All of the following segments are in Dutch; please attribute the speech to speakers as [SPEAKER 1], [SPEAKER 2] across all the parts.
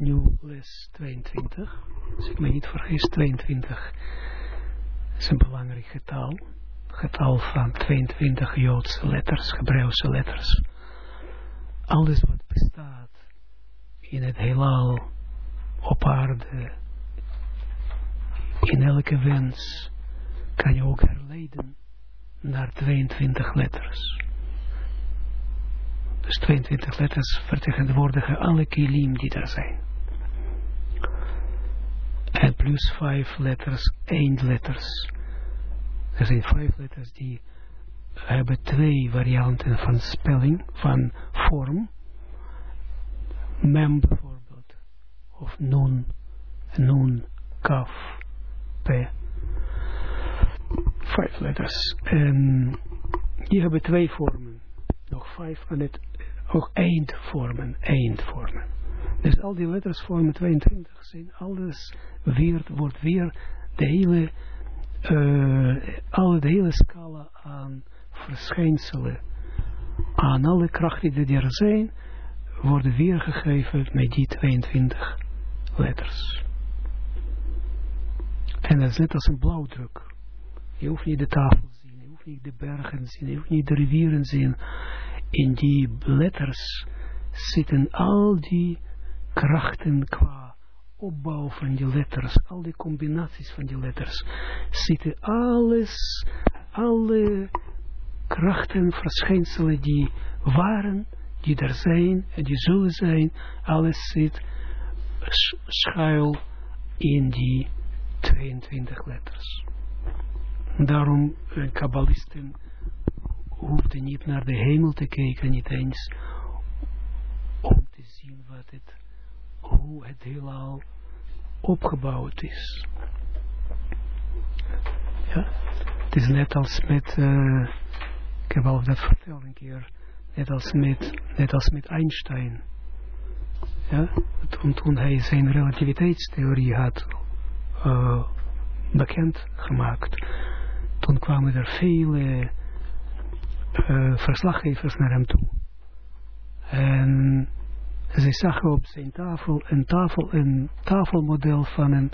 [SPEAKER 1] is nu les 22. Als ik me niet vergis, 22 is een belangrijk getal. Getal van 22 Joodse letters, Hebreeuwse letters. Alles wat bestaat in het heelal, op aarde, in elke wens, kan je ook herleiden naar 22 letters. Dus 22 letters vertegenwoordigen alle kilim die er zijn. Plus 5 letters, eindletters. Er zijn 5 letters die hebben twee varianten van spelling, van vorm. Mem bijvoorbeeld. Of nun, nun, kaf, p. Vijf letters. En die hebben twee vormen. Nog vijf en het ook eindvormen, eindvormen. Dus al die letters vormen 22 zijn, alles weer, wordt weer de hele, uh, alle, de hele scala aan verschijnselen, aan alle krachten die er zijn, worden weergegeven met die 22 letters. En dat is net als een blauwdruk. Je hoeft niet de tafel te zien, je hoeft niet de bergen te zien, je hoeft niet de rivieren te zien in die letters zitten al die krachten qua opbouw van die letters, al die combinaties van die letters, zitten alles, alle krachten, verschijnselen die waren, die er zijn en die zullen zijn, alles zit schuil in die 22 letters. Daarom, kabbalisten hoefde niet naar de hemel te kijken, niet eens om te zien wat het, hoe het heelal opgebouwd is. Ja, het is net als met, uh, ik heb al dat verteld een keer, net als met, net als met Einstein. Ja, toen, hij zijn relativiteitstheorie had uh, bekend gemaakt, toen kwamen er vele uh, verslaggevers naar hem toe. En zij zagen op zijn tafel een, tafel, een tafelmodel van een,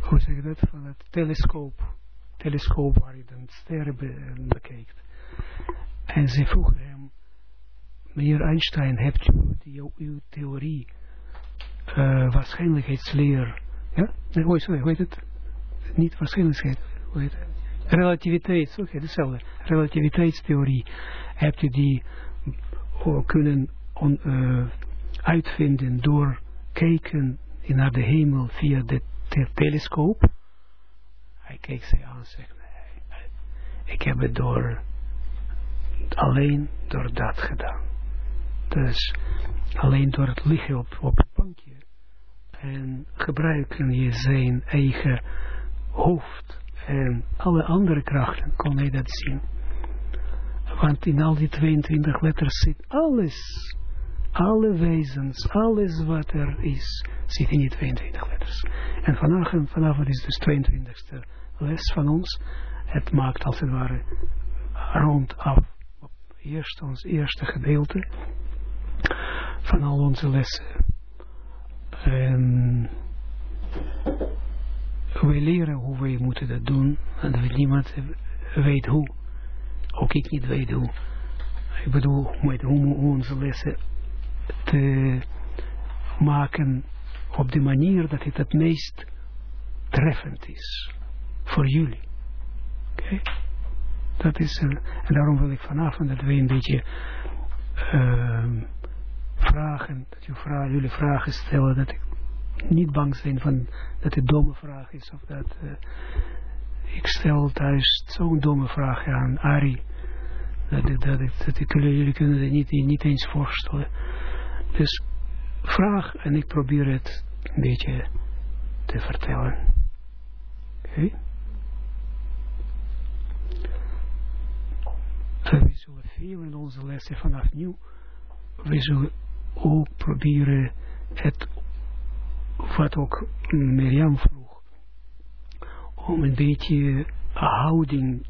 [SPEAKER 1] hoe zeg je dat, van het telescoop. Telescoop waar je dan sterren be, bekijkt. En ze vroegen hem, meneer Einstein, hebt u die, uw theorie, uh, waarschijnlijkheidsleer, ja? Nee, hoe heet het? Niet waarschijnlijkheid, hoe heet het? relativiteit, oké, okay, hetzelfde, relativiteitstheorie, hebt u die kunnen on, uh, uitvinden door kijken naar de hemel via de te telescoop? Hij keek ze aan en zegt, nee, ik heb het door, alleen door dat gedaan. Dus alleen door het liggen op, op het bankje en gebruiken je zijn eigen hoofd en alle andere krachten kon hij dat zien. Want in al die 22 letters zit alles, alle wezens, alles wat er is, zit in die 22 letters. En vanavond, vanavond is dus 22e les van ons. Het maakt als het ware rond af eerst ons eerste gedeelte van al onze lessen. En wij leren hoe wij moeten dat doen. En dat niemand weet hoe. Ook ik niet weet hoe. Ik bedoel, met hoe onze lessen te maken op de manier dat het het meest treffend is. Voor jullie. Oké? Dat is een, en daarom wil ik vanavond dat we een beetje uh, vragen, dat jullie vragen stellen, dat ik niet bang zijn van dat het domme vraag is. Of dat uh, ik stel thuis zo'n domme vraag aan Ari. Dat, dat, dat, dat jullie kunnen het niet, niet eens voorstellen. Dus vraag en ik probeer het een beetje te vertellen. Oké. We zullen veel in onze lessen vanaf nu, we zullen ook proberen het wat ook Mirjam vroeg, om een beetje houding,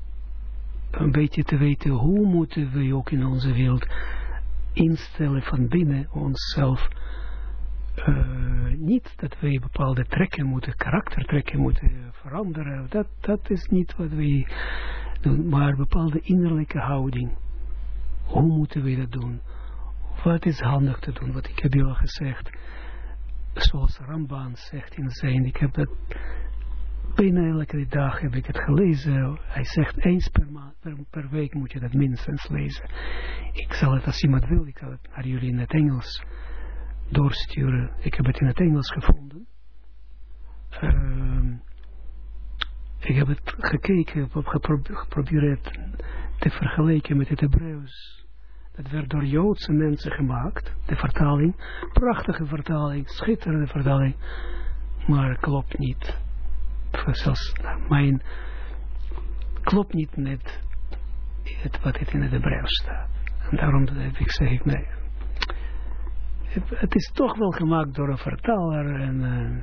[SPEAKER 1] een beetje te weten hoe moeten we ook in onze wereld instellen van binnen onszelf, uh, niet dat wij bepaalde trekken moeten, karaktertrekken moeten veranderen. Dat, dat is niet wat wij doen, maar bepaalde innerlijke houding. Hoe moeten we dat doen? Wat is handig te doen? Wat ik heb je al gezegd. Zoals Ramban zegt in zijn, ik heb dat bijna elke dag heb ik het gelezen. Hij zegt eens per, per, per, week moet je dat minstens lezen. Ik zal het als iemand wil, ik zal het naar jullie in het Engels doorsturen. Ik heb het in het Engels gevonden. Uh, ik heb het gekeken, geprobeerd te vergelijken met het Hebreeuws. Dat werd door Joodse mensen gemaakt, de vertaling. Prachtige vertaling, schitterende vertaling. Maar klopt niet. Zelfs mijn klopt niet met het, wat het in het Hebreeuws staat. En daarom heb ik, zeg ik nee. Het, is toch wel gemaakt door een vertaler en uh,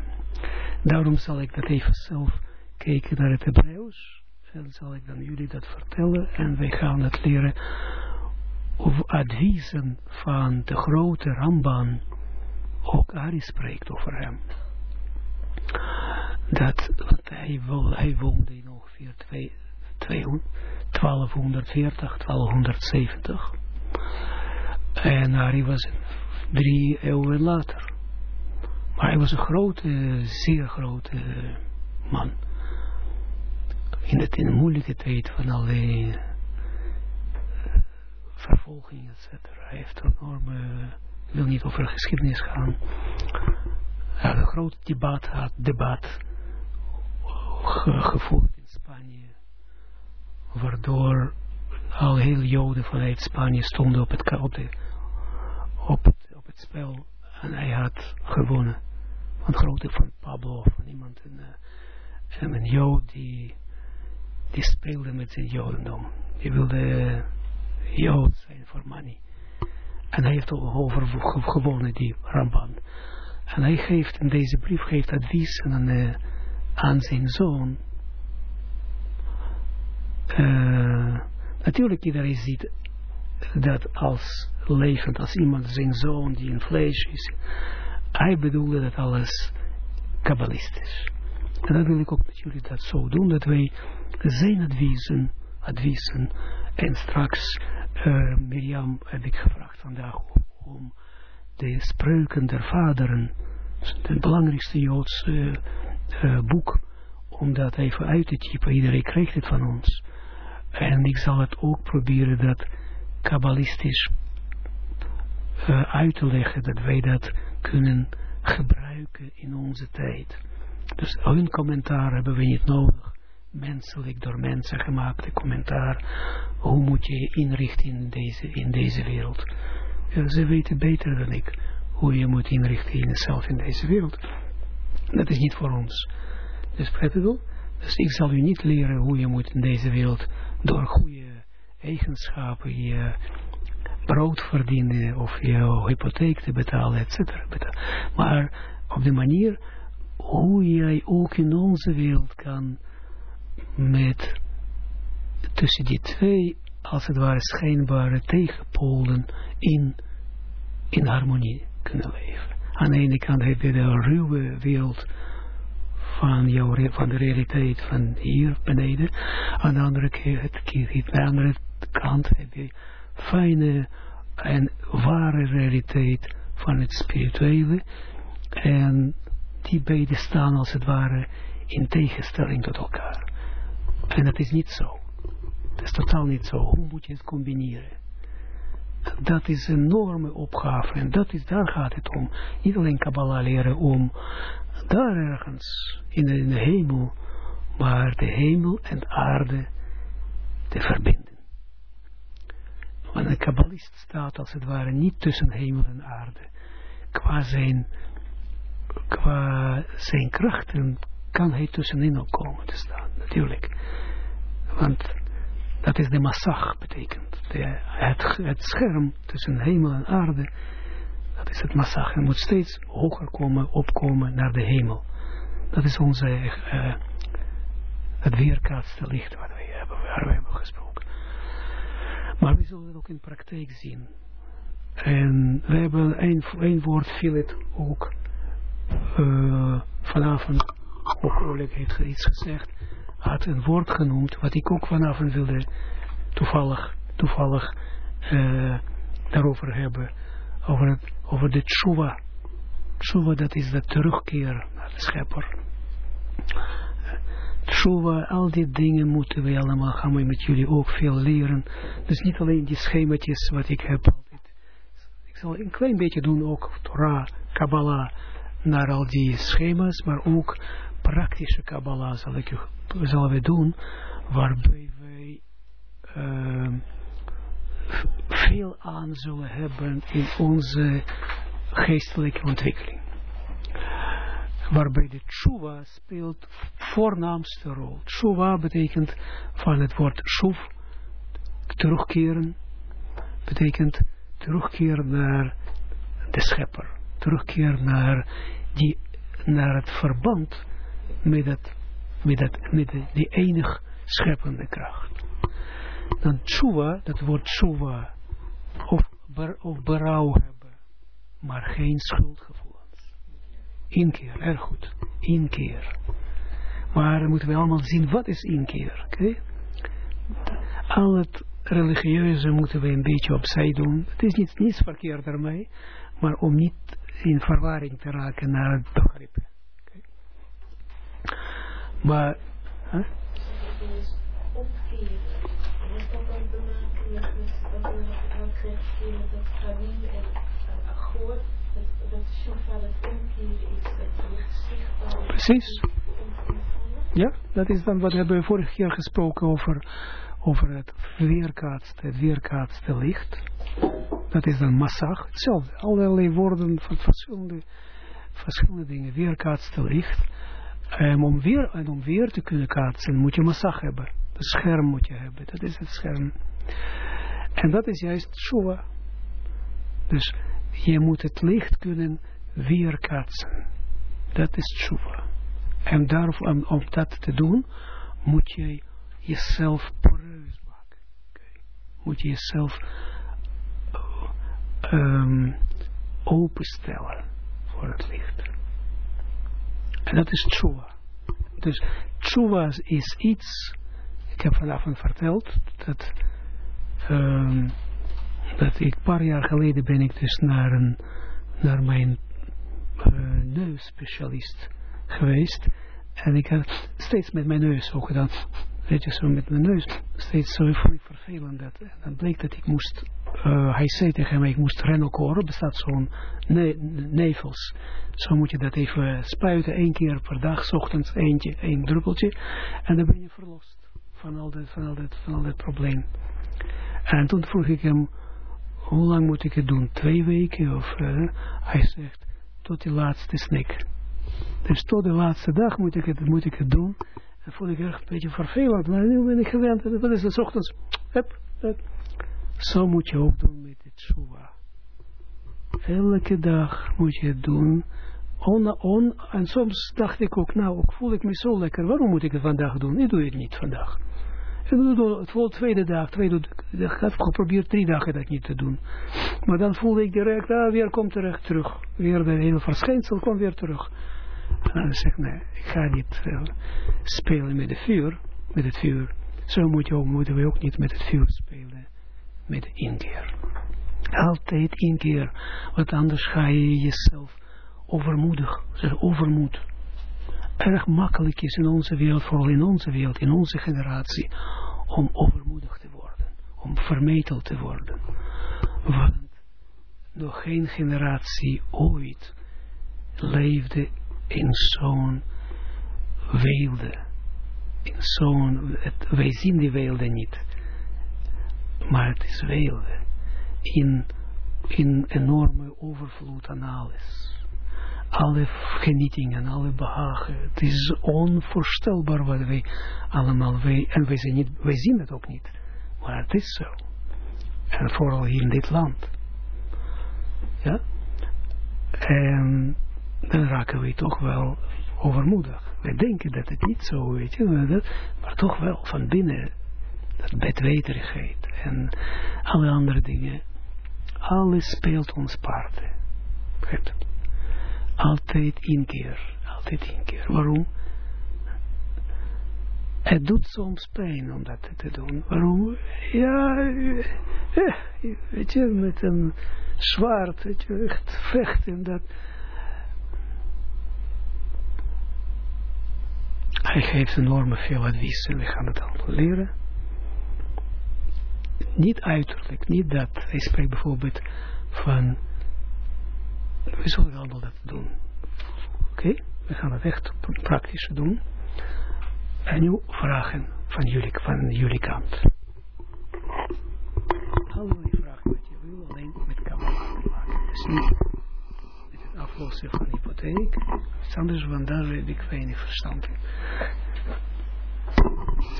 [SPEAKER 1] daarom zal ik dat even zelf kijken naar het Hebreeuws. En zal ik dan jullie dat vertellen. En wij gaan het leren over adviezen van de grote Ramban. Ook Ari spreekt over hem. Dat, want hij, hij woonde in ongeveer 1240, 1270. En Ari was drie eeuwen later. Maar hij was een grote, zeer grote man in, het, in de moeilijke tijd van allerlei uh, vervolging, etc. Hij heeft een enorme, ik wil niet over geschiedenis gaan. Een groot debat, had debat ge, gevoerd in Spanje, waardoor al heel Joden vanuit Spanje stonden op het, op, op, op het spel en hij had gewonnen. Van grote van Pablo, van iemand, een, en een Jood die die speelde met zijn jodendom. Die wilde jood zijn voor money. En hij heeft over gewonnen, die Ramban. En hij geeft in deze brief geeft advies aan, uh, aan zijn zoon. Uh, natuurlijk iedereen ziet dat als levend, als iemand zijn zoon die in vlees is. Hij bedoelde dat alles kabbalistisch. En dat wil ik ook met dat zo doen, dat wij zijn adviezen, adviezen en straks uh, Mirjam heb ik gevraagd vandaag om de spreuken der vaderen, het belangrijkste Joodse uh, boek, om dat even uit te typen. Iedereen krijgt het van ons. En ik zal het ook proberen dat kabbalistisch uh, uit te leggen, dat wij dat kunnen gebruiken in onze tijd. Dus hun commentaar hebben we niet nodig. Menselijk door mensen gemaakte commentaar. Hoe moet je je inrichten in deze, in deze wereld? Ze weten beter dan ik hoe je moet inrichten in jezelf in deze wereld. Dat is niet voor ons. Dus begrijp? Dus ik zal u niet leren hoe je moet in deze wereld door goede eigenschappen je brood verdienen of je hypotheek te betalen, etc. Maar op de manier hoe jij ook in onze wereld kan met tussen die twee, als het ware schijnbare tegenpolen in, in harmonie kunnen leven. Aan de ene kant heb je de ruwe wereld van, jouw, van de realiteit van hier beneden. Aan de andere, keer, de andere kant heb je fijne en ware realiteit van het spirituele. En die beide staan als het ware in tegenstelling tot elkaar. En dat is niet zo. Dat is totaal niet zo. Hoe moet je het combineren? Dat is een enorme opgave. En dat is, daar gaat het om. Niet alleen Kabbalah leren om daar ergens in de, hemel, maar de hemel en aarde te verbinden. Want een kabbalist staat als het ware niet tussen hemel en aarde. Qua zijn qua zijn krachten kan hij tussenin ook komen te staan, natuurlijk. Want dat is de massag betekent. De, het, het scherm tussen hemel en aarde, dat is het massag. Hij moet steeds hoger komen, opkomen naar de hemel. Dat is onze, uh, het weerkaatste licht we hebben, waar we hebben gesproken. Maar we zullen het ook in praktijk zien. En we hebben een, woord, viel het ook uh, vanavond, ook iets gezegd, had een woord genoemd, wat ik ook vanavond wilde toevallig, toevallig uh, daarover hebben, over, het, over de tshuva. Tshuva, dat is de terugkeer naar de schepper. Tshuva, al die dingen moeten we allemaal, gaan we met jullie ook veel leren. Dus niet alleen die schematjes wat ik heb. Ik zal een klein beetje doen ook Torah, Kabbalah, naar al die schema's, maar ook praktische Kabbalah zal ik, zullen we doen, waarbij wij uh, veel aan zullen hebben in onze geestelijke ontwikkeling. Waarbij de tshuva speelt voornaamste rol. Tshuva betekent van het woord shuv, terugkeren, betekent terugkeren naar de schepper. Terugkeren naar, die, naar het verband met, met, het, met die enig scheppende kracht. Dan tshuva, dat woord tshuva, of, ber, of berouw hebben, maar geen schuldgevoelens. Inkeer, erg goed. Inkeer. Maar moeten we allemaal zien, wat is inkeer? Okay? Al het religieuze moeten we een beetje opzij doen. Het is niet, niets verkeerd daarmee, maar om niet in verwarring te raken naar het begrip. Maar, zichtbaar Precies. Ja, dat is dan wat we hebben vorige keer gesproken over, over het weerkaatste, het weerkaatste licht. Dat is dan massag, hetzelfde. Allerlei woorden van verschillende, verschillende dingen. Weerkaatste licht. En om weer, en om weer te kunnen kaatsen moet je massag hebben. Het scherm moet je hebben. Dat is het scherm. En dat is juist tshuva. Dus je moet het licht kunnen weerkaatsen. Dat is tshuva. En daarvoor, om, dat te doen, moet je jezelf poreus maken. Okay. Moet je jezelf um, openstellen voor het licht. En dat is tshuva. Dus tshuva is iets ik heb vanavond verteld dat, um, dat ik een paar jaar geleden ben ik dus naar, een, naar mijn uh, neusspecialist geweest. En ik heb steeds met mijn neus ook gedaan. Weet je, zo met mijn neus. Steeds zo vervelend. Dat, en dan bleek dat ik moest, uh, hij zei tegen mij, ik moest renocoren. bestaat zo'n ne nevels. Zo moet je dat even spuiten, één keer per dag, ochtends eentje, één druppeltje. En dan ben je verlost van al dit, van al dit, van al dit probleem. En toen vroeg ik hem, hoe lang moet ik het doen? Twee weken? Of uh, hij zegt, tot die laatste snik. Dus tot de laatste dag moet ik het, moet ik het doen. En vond ik echt een beetje vervelend, maar nu ben ik gewend. Wat is het, ochtends? Zo moet je ook doen met het shuwa. Elke dag moet je het doen. On, on, en soms dacht ik ook, nou, voel ik me zo lekker. Waarom moet ik het vandaag doen? Ik doe het niet vandaag. Ik doe het voor de tweede dag, tweede, ik heb geprobeerd drie dagen dat niet te doen. Maar dan voelde ik direct, ah, weer komt terecht terug. Weer de hele verschijnsel komt weer terug. Dan zeg nee, ik ga niet uh, spelen met het vuur, met het vuur. Zo moet je ook, moeten we ook niet met het vuur spelen, met de inkeer. Altijd inkeer, want anders ga je jezelf overmoedig, zeg overmoed erg makkelijk is in onze wereld, vooral in onze wereld, in onze generatie, om overmoedig te worden, om vermetel te worden. Want nog geen generatie ooit leefde in zo'n weelde. In zo'n, wij zien die weelde niet, maar het is weelde. In, in enorme overvloed aan alles alle genietingen, alle behagen. Het is onvoorstelbaar wat wij allemaal, wij, en wij, niet, wij zien het ook niet. Maar het is zo. En vooral hier in dit land. Ja? En dan raken we toch wel overmoedig. We denken dat het niet zo, weet je, maar toch wel van binnen, dat bedweterigheid en alle andere dingen Alles speelt ons parten. Altijd inkeer. Altijd inkeer. Waarom? Het doet soms pijn om dat te doen. Waarom? Ja, eh, weet je, met een zwaard, weet je, echt vechten. Dat. Hij geeft enorme veel advies en we gaan het allemaal leren. Niet uiterlijk, niet dat. Hij spreekt bijvoorbeeld van, we zullen allemaal dat doen. Oké, we gaan het echt praktisch doen. En nu vragen van jullie, van jullie kant. Alle vragen wat je wil, alleen met te maken. Dus het aflossen van hypotheek. Anders, want daar heb ik weinig verstand in.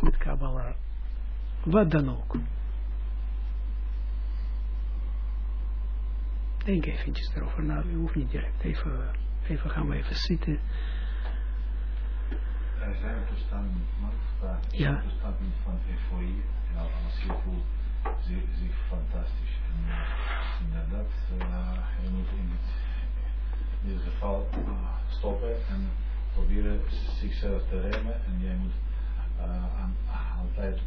[SPEAKER 1] Met Kabbalah. Wat dan ook. Denk eventjes erover na. Je hoeft niet direct. Even, even gaan we even zitten.
[SPEAKER 2] Er zijn toestanden, maar
[SPEAKER 1] Ja.
[SPEAKER 2] toestanden van euforie. En als je voelt zich, fantastisch. En uh, inderdaad, je moet in dit, in dit geval uh, stoppen en proberen zichzelf te remmen. En jij moet uh, aan, altijd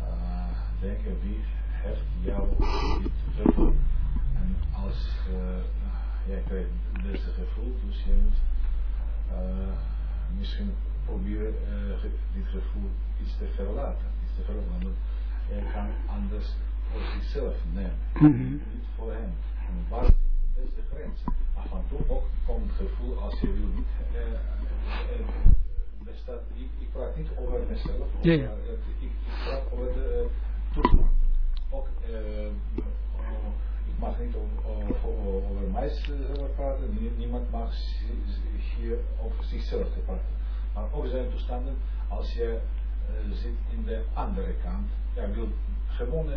[SPEAKER 2] uh, denken wie heeft jou dit gevoel. En als uh, jij krijgt deze gevoel, dus je moet uh, misschien proberen uh, dit gevoel iets te verlaten. Iets te verlaten, want jij kan anders voor zichzelf nemen,
[SPEAKER 1] -hmm.
[SPEAKER 2] niet voor hem. En waar zit deze grens? Af en toe ook komt het gevoel als je wil niet uh, uh, bestaat. Ik, ik praat niet over mezelf,
[SPEAKER 1] ja, ja.
[SPEAKER 2] ik, ik praat over de toestand. Ook ik mag niet over, over mijzelf praten, niemand mag hier over zichzelf te praten. Maar ook zijn toestanden als je uh, zit in de andere kant. Ja, wil gewoon, uh,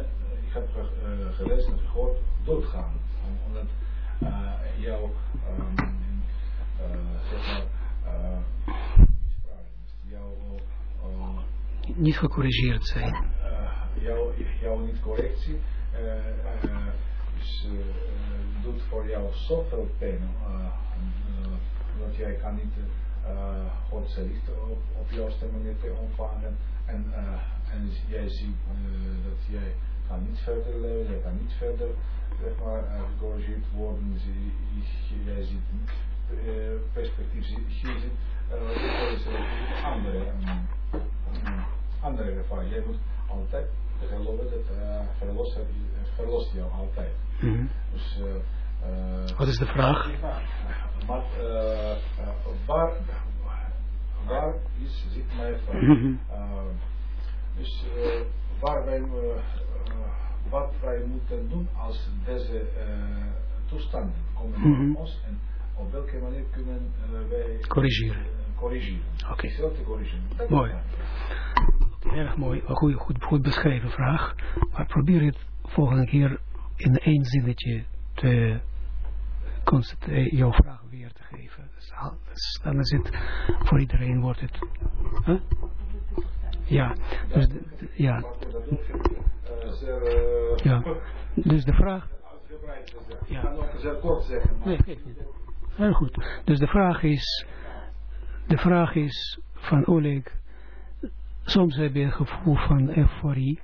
[SPEAKER 2] ik heb uh, gelezen en gehoord, doodgaan. Om, omdat jouw, um, zeg maar, jouw,
[SPEAKER 1] niet gecorrigeerd zijn.
[SPEAKER 2] jouw, jouw niet correctie dus, doet voor jou zoveel pijn. dat jij kan niet uh, Gods op, op juiste manier te ontvangen. En, uh, en jij ziet uh, dat jij kan niet verder leven, jij kan niet verder zeg maar, gecorrigeerd worden. Jij ziet niet perspectief, je ziet uh, andere, um, andere ervaring. Jij moet altijd geloven dat verlost, verlost jou altijd.
[SPEAKER 1] Mm -hmm.
[SPEAKER 2] Dus,
[SPEAKER 1] Wat is de vraag?
[SPEAKER 2] Maar uh, waar, waar is, zit mijn vraag?
[SPEAKER 1] Mhm.
[SPEAKER 2] Uh, dus uh, waar wij, wat wij moeten doen als deze toestanden komen
[SPEAKER 1] mm -hmm.
[SPEAKER 2] naar ons en op welke manier kunnen wij
[SPEAKER 1] corrigeren.
[SPEAKER 2] corrigeren.
[SPEAKER 1] Oké.
[SPEAKER 2] Okay. corrigeren. Dat
[SPEAKER 1] mooi. Erg mooi. Goed, goed, goed beschreven vraag. Maar probeer het volgende keer in één zinnetje te jouw vraag weer te geven. Dan is het, voor iedereen wordt het. Huh? Ja, dus ja. ja. Dus de vraag.
[SPEAKER 2] Ja.
[SPEAKER 1] Nee, geef niet. Heel goed. Dus de vraag is, de vraag is van Oleg, soms heb je een gevoel van euforie.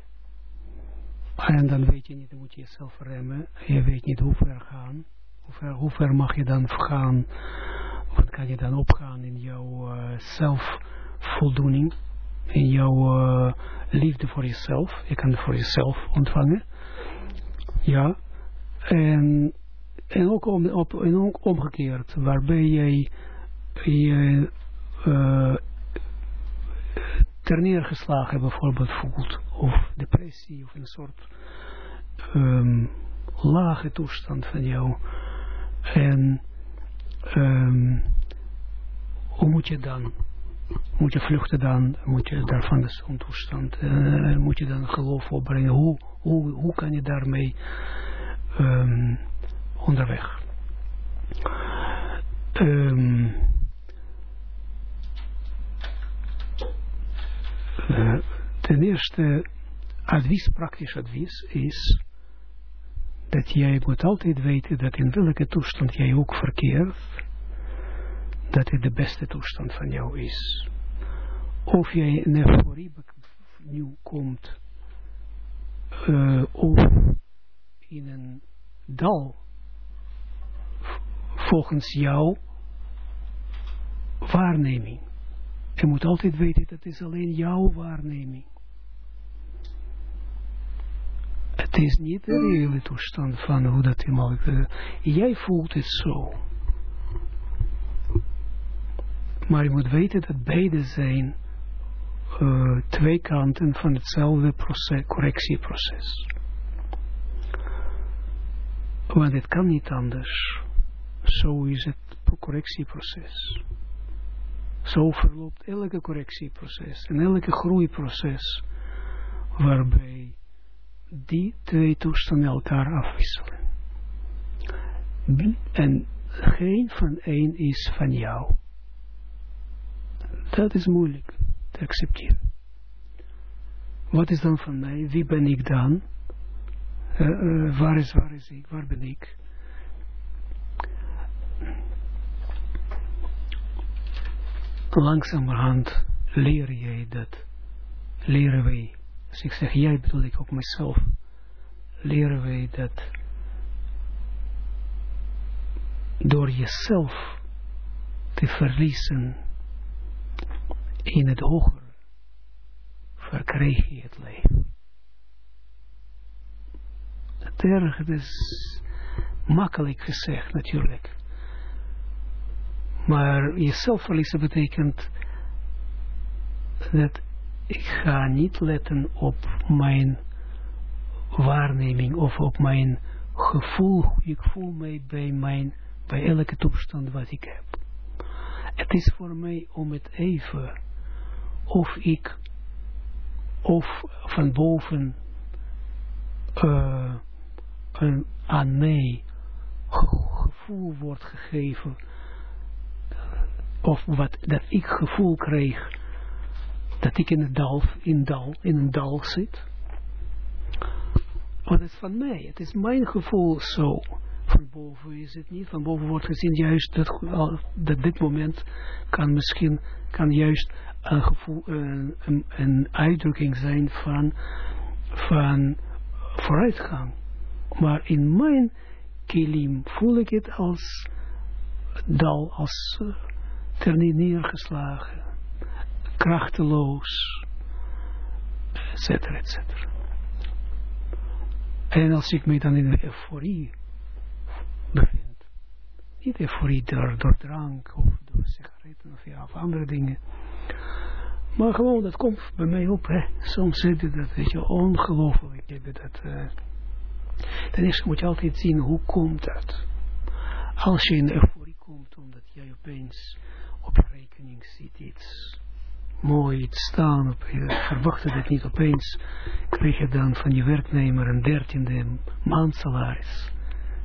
[SPEAKER 1] En dan weet je niet, dan moet je jezelf remmen. Je weet niet hoe ver gaan. Hoe ver, hoe ver mag je dan gaan? Wat kan je dan opgaan in jouw uh, zelfvoldoening? In jouw uh, liefde voor jezelf? Je kan het voor jezelf ontvangen. Ja. En, en ook, om, op, en ook omgekeerd, waarbij jij je uh, ter neergeslagen bijvoorbeeld voelt. Of depressie of een soort um, lage toestand van jou. En um, hoe moet je dan? Moet je vluchten dan? Moet je daar van de toestand? Uh, moet je dan geloof opbrengen? Hoe, hoe, hoe kan je daarmee um, onderweg? Um, uh, ten eerste, advies, praktisch advies is dat jij moet altijd weten dat in welke toestand jij ook verkeert, dat het de beste toestand van jou is. Of jij in euforie nu komt, uh, of in een dal, volgens jou waarneming. Je moet altijd weten dat is alleen jouw waarneming. Het is niet de reële toestand van hoe dat helemaal... Uh, jij voelt het zo. Maar je moet weten dat beide zijn uh, twee kanten van hetzelfde proces, correctieproces. Want het kan niet anders. Zo is het correctieproces. Zo verloopt elke correctieproces en elke groeiproces waarbij die twee toestanden elkaar afwisselen. En geen van één is van jou. Dat is moeilijk te accepteren. Wat is dan van mij? Wie ben ik dan? Uh, uh, waar, is, waar is ik? Waar ben ik? Langzamerhand leer jij dat. Leren wij. Als ik zeg jij bedoel ik ook mezelf. Leren wij dat door jezelf te verliezen in het hoger verkrijg je het leven. Het erg, is makkelijk gezegd natuurlijk. Maar jezelf verliezen betekent dat ik ga niet letten op mijn waarneming of op mijn gevoel. Ik voel mij bij, mijn, bij elke toestand wat ik heb. Het is voor mij om het even of ik of van boven uh, een, aan mij gevoel wordt gegeven of wat dat ik gevoel kreeg dat ik in, het dal, in, dal, in een dal zit. Maar dat is van mij. Het is mijn gevoel zo. Van boven is het niet. Van boven wordt gezien juist dat, dat dit moment kan misschien kan juist een, gevoel, een, een, uitdrukking zijn van, van vooruitgang. Maar in mijn kilim voel ik het als dal, als uh, neergeslagen, krachteloos, etc. etc. En als ik me dan in de euforie bevind, niet euforie door, drank of door sigaretten of, ja, andere dingen, maar gewoon, dat komt bij mij op, hè. Soms zit je dat, weet je, ongelooflijk. Uh, ten eerste moet je altijd zien, hoe komt dat? Als je in euforie komt, omdat jij opeens op je rekening ziet iets mooi iets staan, op, je verwachtte dat niet opeens, krijg je dan van je werknemer een dertiende maandsalaris.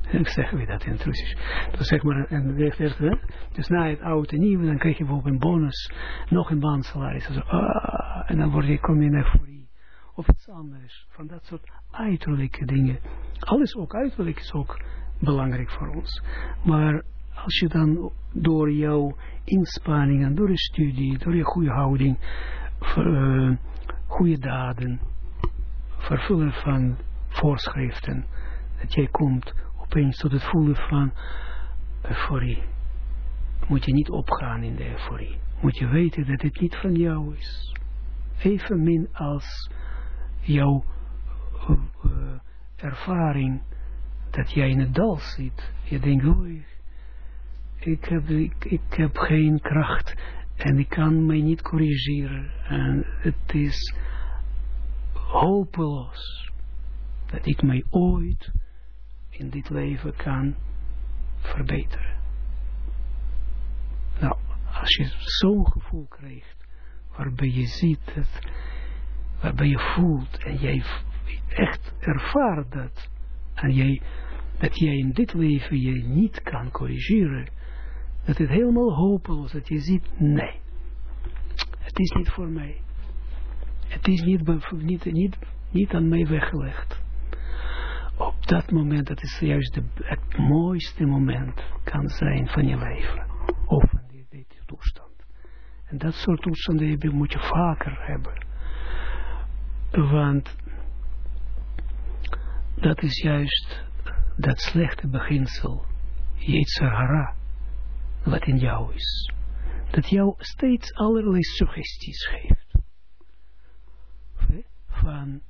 [SPEAKER 1] Ik zeg wie dat in het Russisch. Dus zeg maar, en hè? dus na het oude en nieuwe, dan krijg je bijvoorbeeld een bonus, nog een maandsalaris. Dus, ah, en dan word je, kom je in euforie. Of iets anders, van dat soort uiterlijke dingen. Alles ook, uiterlijk is ook belangrijk voor ons. Maar als je dan door jouw inspanningen, door je studie, door je goede houding, uh, goede daden, vervullen van voorschriften, dat jij komt opeens tot het voelen van euforie. Moet je niet opgaan in de euforie. Moet je weten dat het niet van jou is. Evenmin als jouw uh, ervaring dat jij in het dal zit. Je denkt, oei, ik heb, ik, ik heb geen kracht en ik kan mij niet corrigeren. En het is hopeloos dat ik mij ooit in dit leven kan verbeteren. Nou, als je zo'n gevoel krijgt, waarbij je ziet het, waarbij je voelt en jij echt ervaart dat, en jij, dat jij in dit leven je niet kan corrigeren, dat het helemaal hopeloos, dat je ziet, nee, het is niet voor mij. Het is niet, niet, niet, niet aan mij weggelegd. Op dat moment, dat is juist de, het mooiste moment kan zijn van je leven. Of van die, toestand. En dat soort toestanden moet je vaker hebben. Want dat is juist dat slechte beginsel, Yetzirah, wat in jou is. Dat jou steeds allerlei suggesties geeft. Van,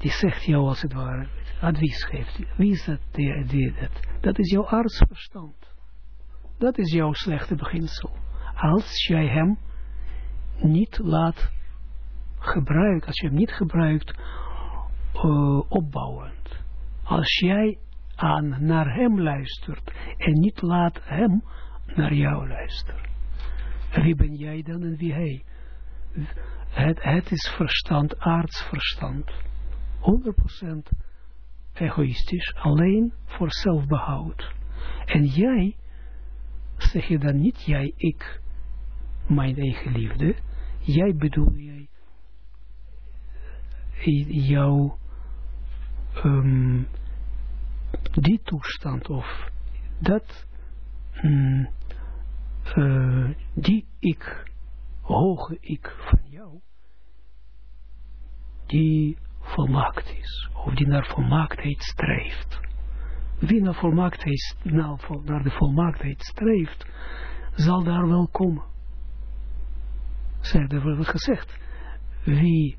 [SPEAKER 1] die zegt jou als het ware, advies geeft. Wie is dat, die, dat? Dat is jouw artsverstand. Dat is jouw slechte beginsel. Als jij hem niet laat gebruiken, als je hem niet gebruikt uh, opbouwend. Als jij aan naar hem luistert en niet laat hem naar jou luisteren. wie ben jij dan en wie hij? Het, het is verstand, aardsverstand. 100% egoïstisch, alleen voor zelfbehoud. En jij, zeg je dan niet jij, ik, mijn eigen liefde, jij bedoel jij jouw um, die toestand of dat um, uh, die ik, hoge ik van jou, die volmaakt is, of die naar volmaaktheid streeft. Wie naar volmaaktheid, naar de volmaaktheid streeft, zal daar wel komen. Er wordt gezegd, wie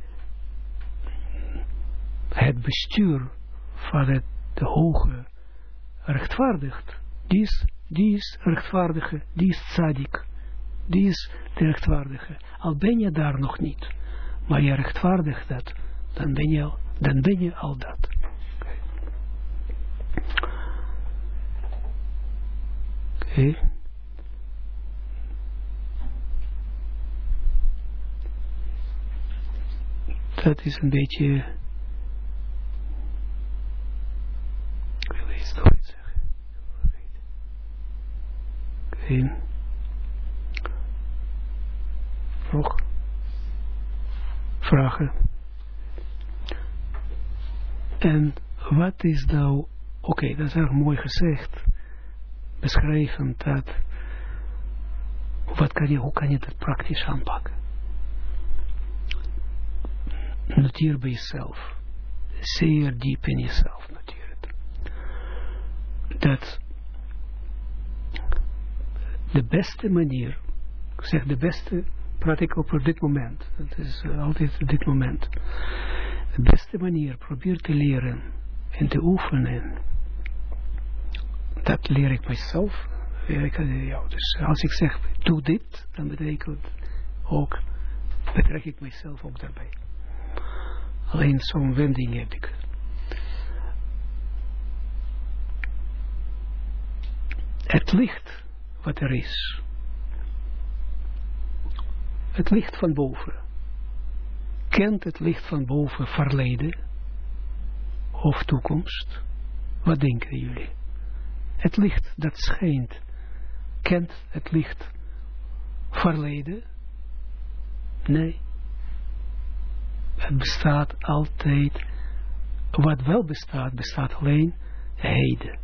[SPEAKER 1] het bestuur van het, de hoge rechtvaardigt, die is rechtvaardige, die is tzadik, die is de rechtvaardige. Al ben je daar nog niet, maar je rechtvaardigt dat, dan ben je, dan ben je al dat. Oké. Okay. Dat is een beetje in. Nog vragen? En wat is nou, oké, dat is erg mooi gezegd, beschrijven dat, wat kan je, hoe kan je dat praktisch aanpakken? Noteer bij jezelf, zeer diep in jezelf het. Dat de beste manier, ik zeg de beste, praat ik over dit moment, het is uh, altijd dit moment, de beste manier, probeer te leren en te oefenen, dat leer ik mezelf, ik, ja, dus als ik zeg, doe dit, dan betekent ook, betrek ik mezelf ook daarbij. Alleen zo'n wending heb ik. Het licht wat er is. Het licht van boven. Kent het licht van boven verleden of toekomst? Wat denken jullie? Het licht dat schijnt, kent het licht verleden? Nee. Het bestaat altijd, wat wel bestaat, bestaat alleen heden.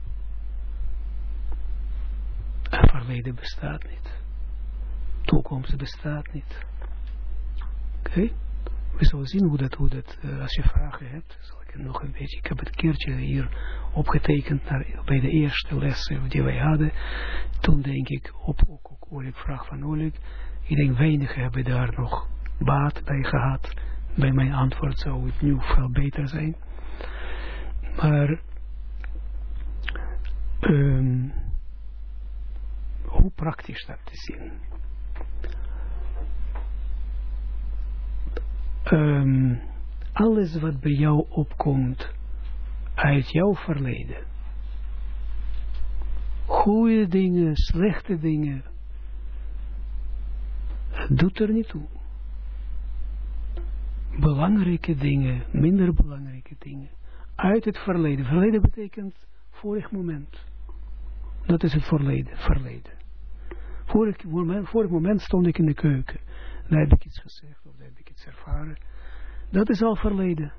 [SPEAKER 1] En verleden bestaat niet. Toekomst bestaat niet. Oké? We zullen zien hoe dat, hoe dat uh, als je vragen hebt, zal ik nog een beetje, ik heb het keertje hier opgetekend naar, bij de eerste lessen die wij hadden. Toen denk ik, op ook, ook vraag van Oleg, ik denk weinigen hebben daar nog baat bij gehad. Bij mijn antwoord zou het nu veel beter zijn. Maar, um, hoe praktisch dat te zien. Um, alles wat bij jou opkomt uit jouw verleden. Goede dingen, slechte dingen. Doet er niet toe. Belangrijke dingen, minder belangrijke dingen. Uit het verleden. Verleden betekent vorig moment. Dat is het verleden. verleden. Vorig moment, moment stond ik in de keuken. Daar heb ik iets gezegd of iets ervaren. Dat is al verleden.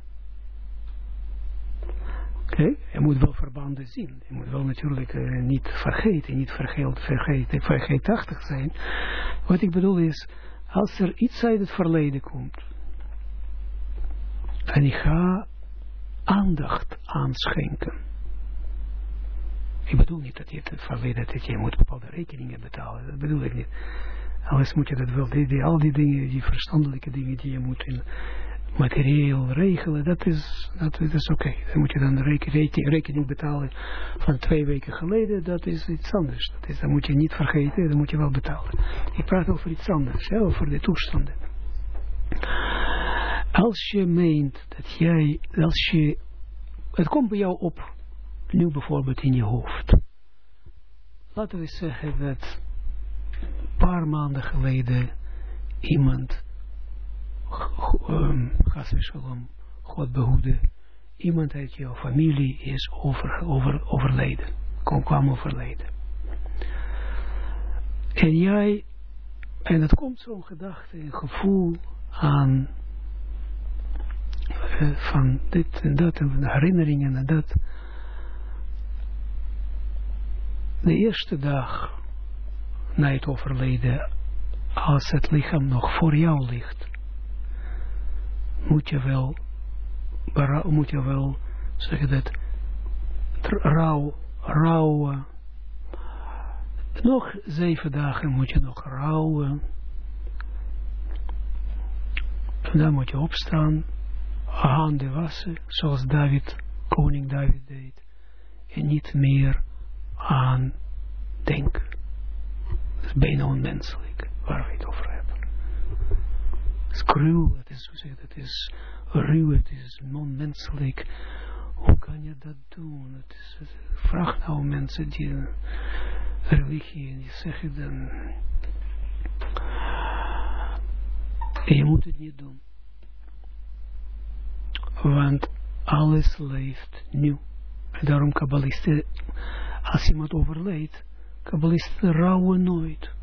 [SPEAKER 1] je moet wel verbanden zien. Je moet wel natuurlijk uh, niet vergeten, niet vergeet, vergeetachtig zijn. Wat ik bedoel is, als er iets uit het verleden komt, en ik ga aandacht aanschenken. Ik bedoel niet dat je het verleden, dat je moet bepaalde rekeningen betalen, dat bedoel ik niet. Alles moet je dat wel, die, die, al die dingen, die verstandelijke dingen die je moet in materieel regelen, dat is, dat, is oké. Dan moet je dan rekening, rekening betalen van twee weken geleden, dat is iets anders. Dat, is, moet je niet vergeten, dat moet je wel betalen. Ik praat over iets anders, ja, over de toestanden. Als je meent dat jij, als je, het komt bij jou op, nu bijvoorbeeld in je hoofd. Laten we zeggen dat paar maanden geleden iemand um, shalom, God behoede, iemand uit jouw familie is over, over, overleden, kon, kwam overleden. En jij, en het komt zo'n gedachte, een gevoel aan uh, van dit en dat, en herinneringen en dat. De eerste dag na het overleden, als het lichaam nog voor jou ligt, moet je wel, moet je wel, zeg dat, rouw, rouwen. Nog zeven dagen moet je nog rouwen. En dan moet je opstaan, handen wassen, zoals David, koning David deed. En niet meer aan denken. Dat is bijna onmenselijk, waar we het over hebben is cruel, het is, zeg, het is ruw, het is non-menselijk. Hoe kan je dat doen? Het is, het, vraag nou mensen die religie en die zeggen dan, je moet het niet doen. Want alles leeft nu. En daarom kabbalisten, als iemand overleed, kabbalisten rouwen nooit.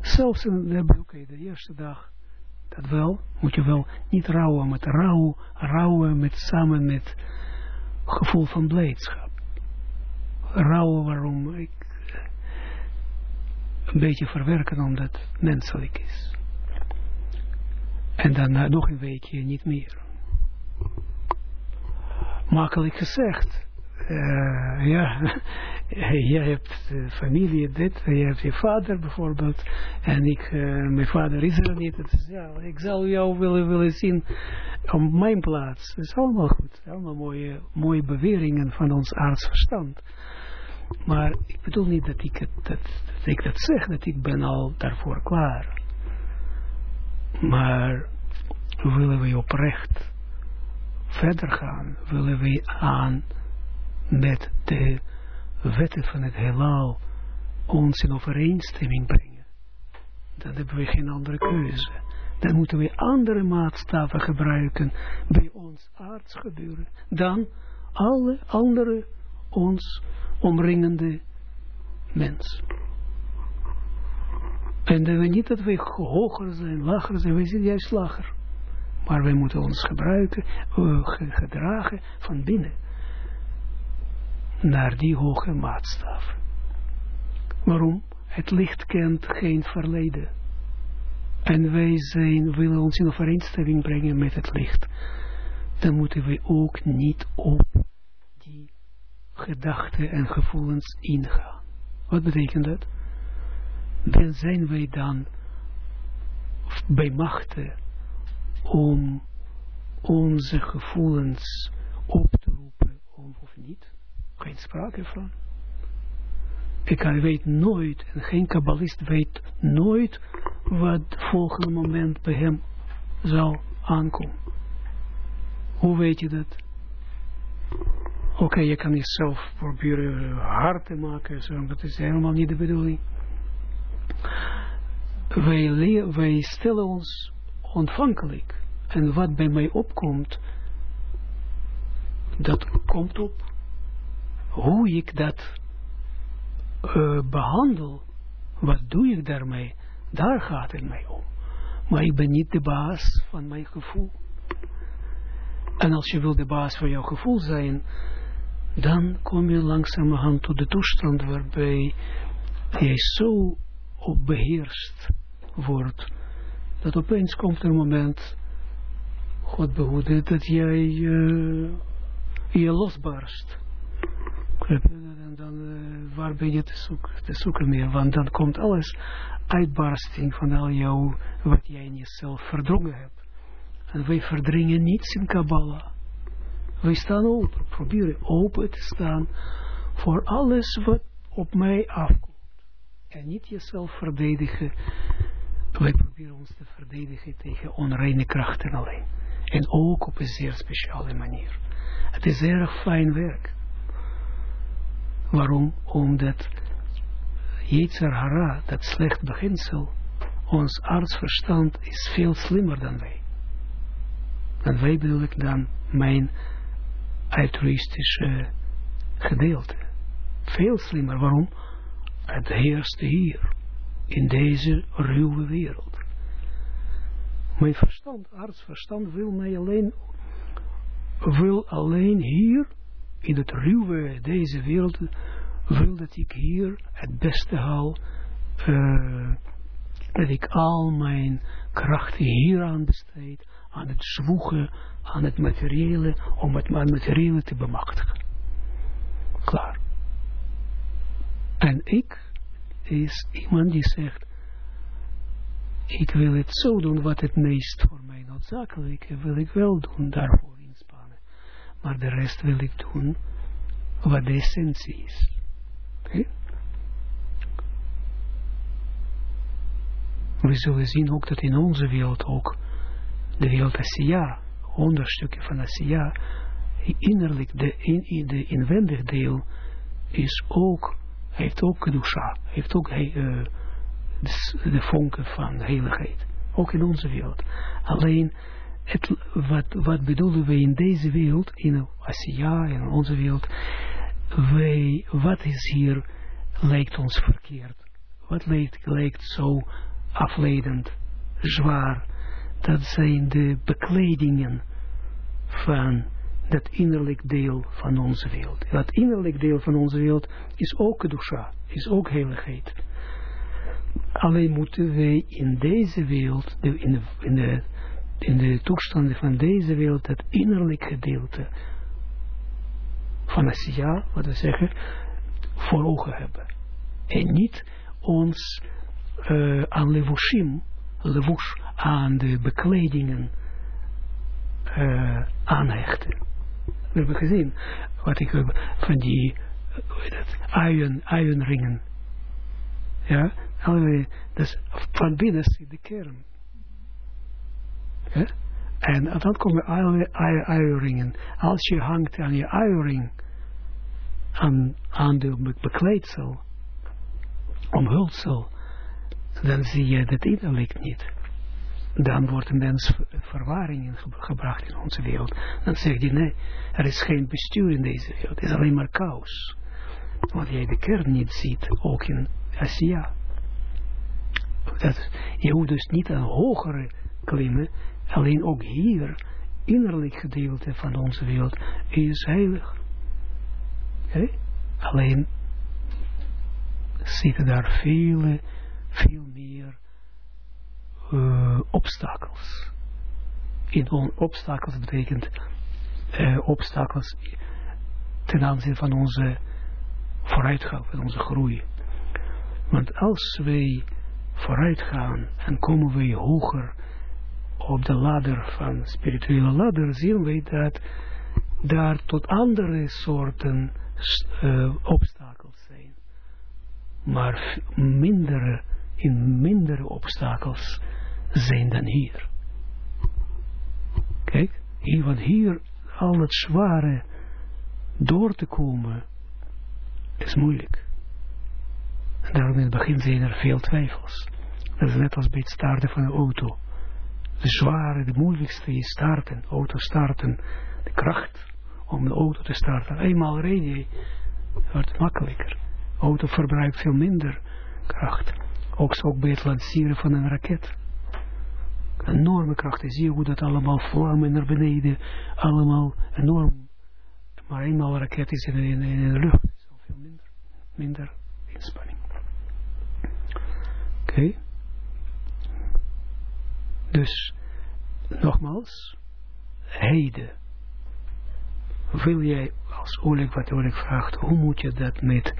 [SPEAKER 1] Zelfs in de, de eerste dag dat wel, moet je wel niet rouwen met rouw, rouwen met samen met gevoel van blijdschap. Rouwen waarom ik een beetje verwerken omdat het menselijk is. En dan nog een weekje niet meer. Makkelijk gezegd. Uh, ja, je hebt uh, familie dit, je hebt je vader bijvoorbeeld, en ik, uh, mijn vader is er niet, is, ja, ik zal jou willen, willen zien op mijn plaats. Dat is allemaal goed, allemaal mooie, mooie beweringen van ons aardsverstand. Maar ik bedoel niet dat ik, het, dat, dat ik dat zeg, dat ik ben al daarvoor klaar. Maar willen we oprecht verder gaan, willen we aan met de wetten van het heelal ons in overeenstemming brengen, dan hebben we geen andere keuze. Dan moeten we andere maatstaven gebruiken bij ons aardsgebeuren dan alle andere ons omringende mens. En dat we niet dat we hoger zijn, lager zijn, we zijn juist lager. Maar wij moeten ons gebruiken, uh, gedragen van binnen naar die hoge maatstaf. Waarom? Het licht kent geen verleden. En wij zijn, willen ons in overeenstemming brengen met het licht. Dan moeten we ook niet op die gedachten en gevoelens ingaan. Wat betekent dat? Dan zijn wij dan bij machten om onze gevoelens op te roepen of niet. Geen sprake van. Ik weet nooit, en geen kabbalist weet nooit, wat volgende moment bij hem zal aankomen. Hoe weet je dat? Oké, je kan jezelf proberen hard te maken, zo, dat is helemaal niet de bedoeling. Wij, wij stellen ons ontvankelijk. En wat bij mij opkomt, dat komt op hoe ik dat uh, behandel, wat doe ik daarmee, daar gaat het mij om. Maar ik ben niet de baas van mijn gevoel. En als je wil de baas van jouw gevoel zijn, dan kom je langzamerhand tot de toestand waarbij jij zo op beheerst wordt, dat opeens komt er een moment, God behoede, dat jij uh, je losbarst. En dan, uh, waar ben je te zoeken, te meer? Want dan komt alles uitbarsting van al jou, wat jij in jezelf verdrongen hebt. En wij verdringen niets in Kabbalah. Wij staan open, proberen open te staan voor alles wat op mij afkomt. En niet jezelf verdedigen. Wij proberen ons te verdedigen tegen onreine krachten alleen. En ook op een zeer speciale manier. Het is erg fijn werk. Waarom? Omdat Yetzer Hara, dat slecht beginsel, ons artsverstand is veel slimmer dan wij. En wij bedoel ik dan mijn altruïstische gedeelte. Veel slimmer. Waarom? Het heerst hier, in deze ruwe wereld. Mijn verstand, artsverstand, wil mij alleen, wil alleen hier, in het ruwe, deze wereld, wil dat ik hier het beste haal, uh, dat ik al mijn krachten hier aan besteed, aan het zwoegen, aan het materiële, om het materiële te bemachtigen. Klaar. En ik is iemand die zegt, ik wil het zo doen wat het meest voor mij noodzakelijk wil ik wel doen, daarvoor. Maar de rest wil ik doen wat de essentie is. We zullen zien ook dat in onze wereld ook, de wereld Asiya, onderstukje van Asiya, innerlijk, de, in, de inwendig deel, is ook, heeft ook Kedusha, heeft ook uh, de, de vonken van heiligheid. Ook in onze wereld. Alleen, wat, wat bedoelen we in deze wereld, in Asiya, in onze wereld, wat is hier, lijkt ons verkeerd. Wat lijkt, lijkt zo afleidend, zwaar. Dat zijn de bekledingen van dat innerlijk deel van onze wereld. Dat innerlijk deel van onze wereld is ook kedusha, is ook heiligheid. Alleen moeten wij in deze wereld, in de, in de, in de toestanden van deze wereld, dat innerlijk gedeelte van Asiya, wat we zeggen, voor ogen hebben. En niet ons uh, aan levushim, levush, aan de bekledingen uh, aanhechten. We hebben gezien wat ik heb van die iron, iron ringen. Ja, dus van binnen de kern. En dan komen iron ringen. Als je hangt aan je iron ring, aan, aan de bekleedsel, omhulsel, dan zie je dat innerlijk niet. Dan wordt een mens verwarring in gebracht in onze wereld. Dan zegt hij, nee, er is geen bestuur in deze wereld. Het is alleen maar chaos. Want jij de kern niet ziet, ook in Asia. Dat, je hoeft dus niet een hogere klimmen, alleen ook hier, innerlijk gedeelte van onze wereld, is heilig. Alleen zitten daar vele, veel meer uh, obstakels. In on, obstakels betekent uh, obstakels ten aanzien van onze vooruitgang, van onze groei. Want als wij vooruit gaan en komen wij hoger op de ladder van spirituele ladder, zien wij dat daar tot andere soorten uh, obstakels zijn. Maar mindere, in mindere obstakels zijn dan hier. Kijk, hier, want hier al het zware door te komen is moeilijk. En daarom in het begin zijn er veel twijfels. Dat is net als bij het starten van een auto. De zware, de moeilijkste is starten, auto starten, de kracht om de auto te starten. Eenmaal reed je, wordt het makkelijker. Auto verbruikt veel minder kracht. Ook, ook bij het lanceren van een raket. Enorme krachten. Zie je hoe dat allemaal vlammen naar beneden. Allemaal enorm Maar eenmaal raket is in, in, in de lucht, al veel minder, minder inspanning. Oké. Dus, nogmaals, heden. Wil jij, als Oleg wat Oleg vraagt, hoe moet je dat met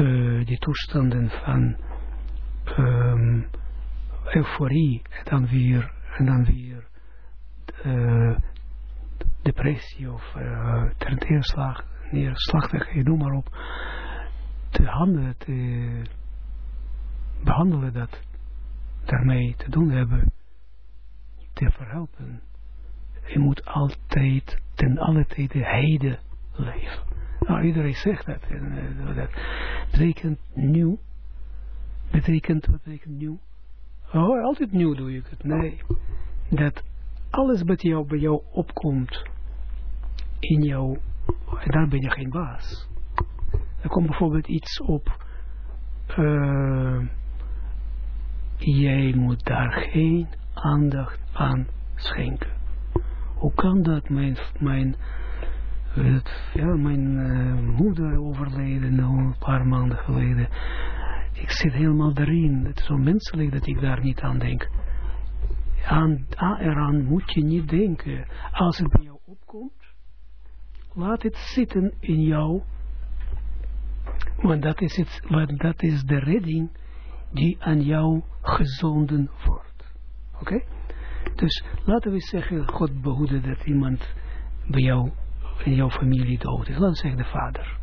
[SPEAKER 1] uh, die toestanden van um, euforie en dan weer, en dan weer uh, depressie of uh, neerslag, neerslachtigheid, noem maar op, te handelen, te behandelen dat, daarmee te doen hebben, te verhelpen. Je moet altijd, ten alle tijden, heden leven. Nou, iedereen zegt dat. En, uh, dat betekent nieuw. Betekent, wat betekent nieuw? Oh, altijd nieuw doe ik het. Nee. Dat alles wat jou, bij jou opkomt, in jou, daar ben je geen baas. Er komt bijvoorbeeld iets op, uh, jij moet daar geen aandacht aan schenken. Hoe kan dat? Mijn, mijn, het, ja, mijn uh, moeder overleden nou een paar maanden geleden. Ik zit helemaal daarin. Het is zo menselijk dat ik daar niet aan denk. Aan, eraan moet je niet denken. Als het bij jou opkomt, laat het zitten in jou. Want dat is, het, want dat is de redding die aan jou gezonden wordt. Oké? Dus laten we zeggen, God behoede dat iemand bij jou, in jouw familie dood is. Laten we zeggen de vader.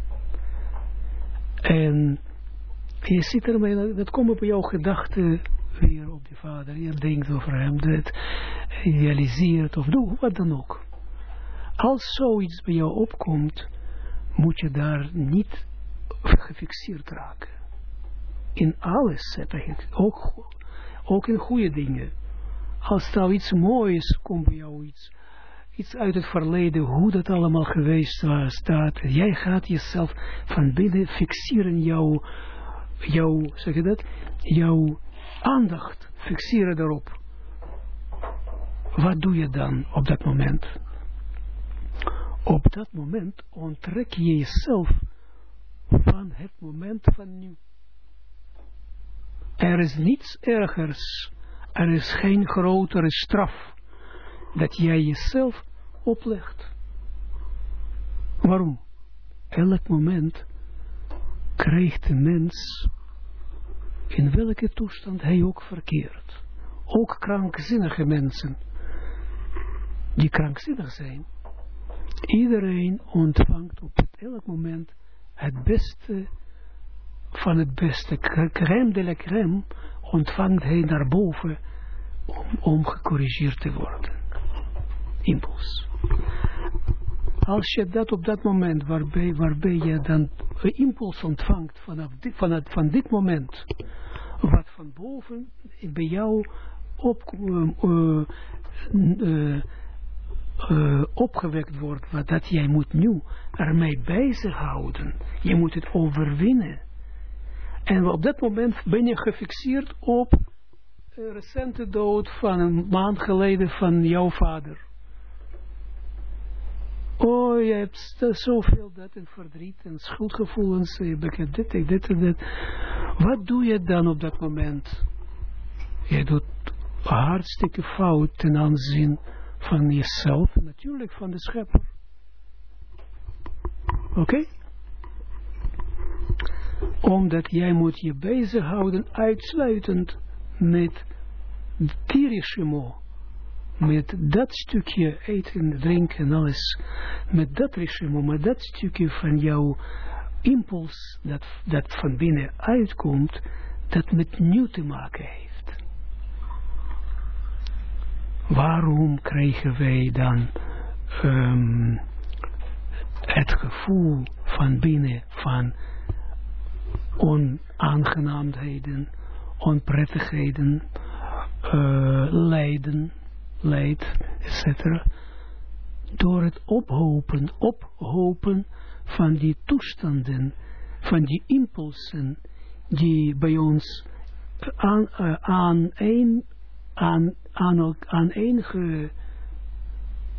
[SPEAKER 1] En je zit ermee, dat komen bij jouw gedachten weer op die vader. Je denkt over hem, dat idealiseert of doe wat dan ook. Als zoiets bij jou opkomt, moet je daar niet gefixeerd raken. In alles, ook, ook in goede dingen als nou iets moois komt bij jou, iets, iets uit het verleden, hoe dat allemaal geweest was, staat, jij gaat jezelf van binnen fixeren, jouw, jouw, zeg je dat, jouw aandacht fixeren daarop. Wat doe je dan op dat moment? Op dat moment onttrek je jezelf van het moment van nu. Er is niets ergers er is geen grotere straf dat jij jezelf oplegt. Waarom? Elk moment krijgt de mens, in welke toestand hij ook verkeert, ook krankzinnige mensen, die krankzinnig zijn, iedereen ontvangt op elk moment het beste van het beste, crème de la crème, ontvangt hij naar boven om, om gecorrigeerd te worden. Impuls. Als je dat op dat moment, waarbij, waarbij je dan een impuls ontvangt vanaf dit, vanaf, van dit moment, wat van boven bij jou op, uh, uh, uh, opgewekt wordt, wat dat jij moet nu ermee bezighouden. Je moet het overwinnen. En op dat moment ben je gefixeerd op een recente dood van een maand geleden van jouw vader. Oh, je hebt zoveel dat en verdriet en schuldgevoelens. Ik heb dit, ik dit en dit. Wat doe je dan op dat moment? Je doet hartstikke fout ten aanzien van jezelf. Natuurlijk van de schepper. Oké? Omdat jij moet je bezighouden uitsluitend met tirishimo. Met dat stukje eten, drinken en alles. Met dat regime, met dat stukje van jouw impuls dat, dat van binnen uitkomt, dat met nieuw te maken heeft. Waarom krijgen wij dan um, het gevoel van binnen van onaangenaamheden, onprettigheden, uh, lijden, leid, etc. Door het ophopen, ophopen van die toestanden, van die impulsen, die bij ons aan, uh, aan een, aan, aan, aan een ge,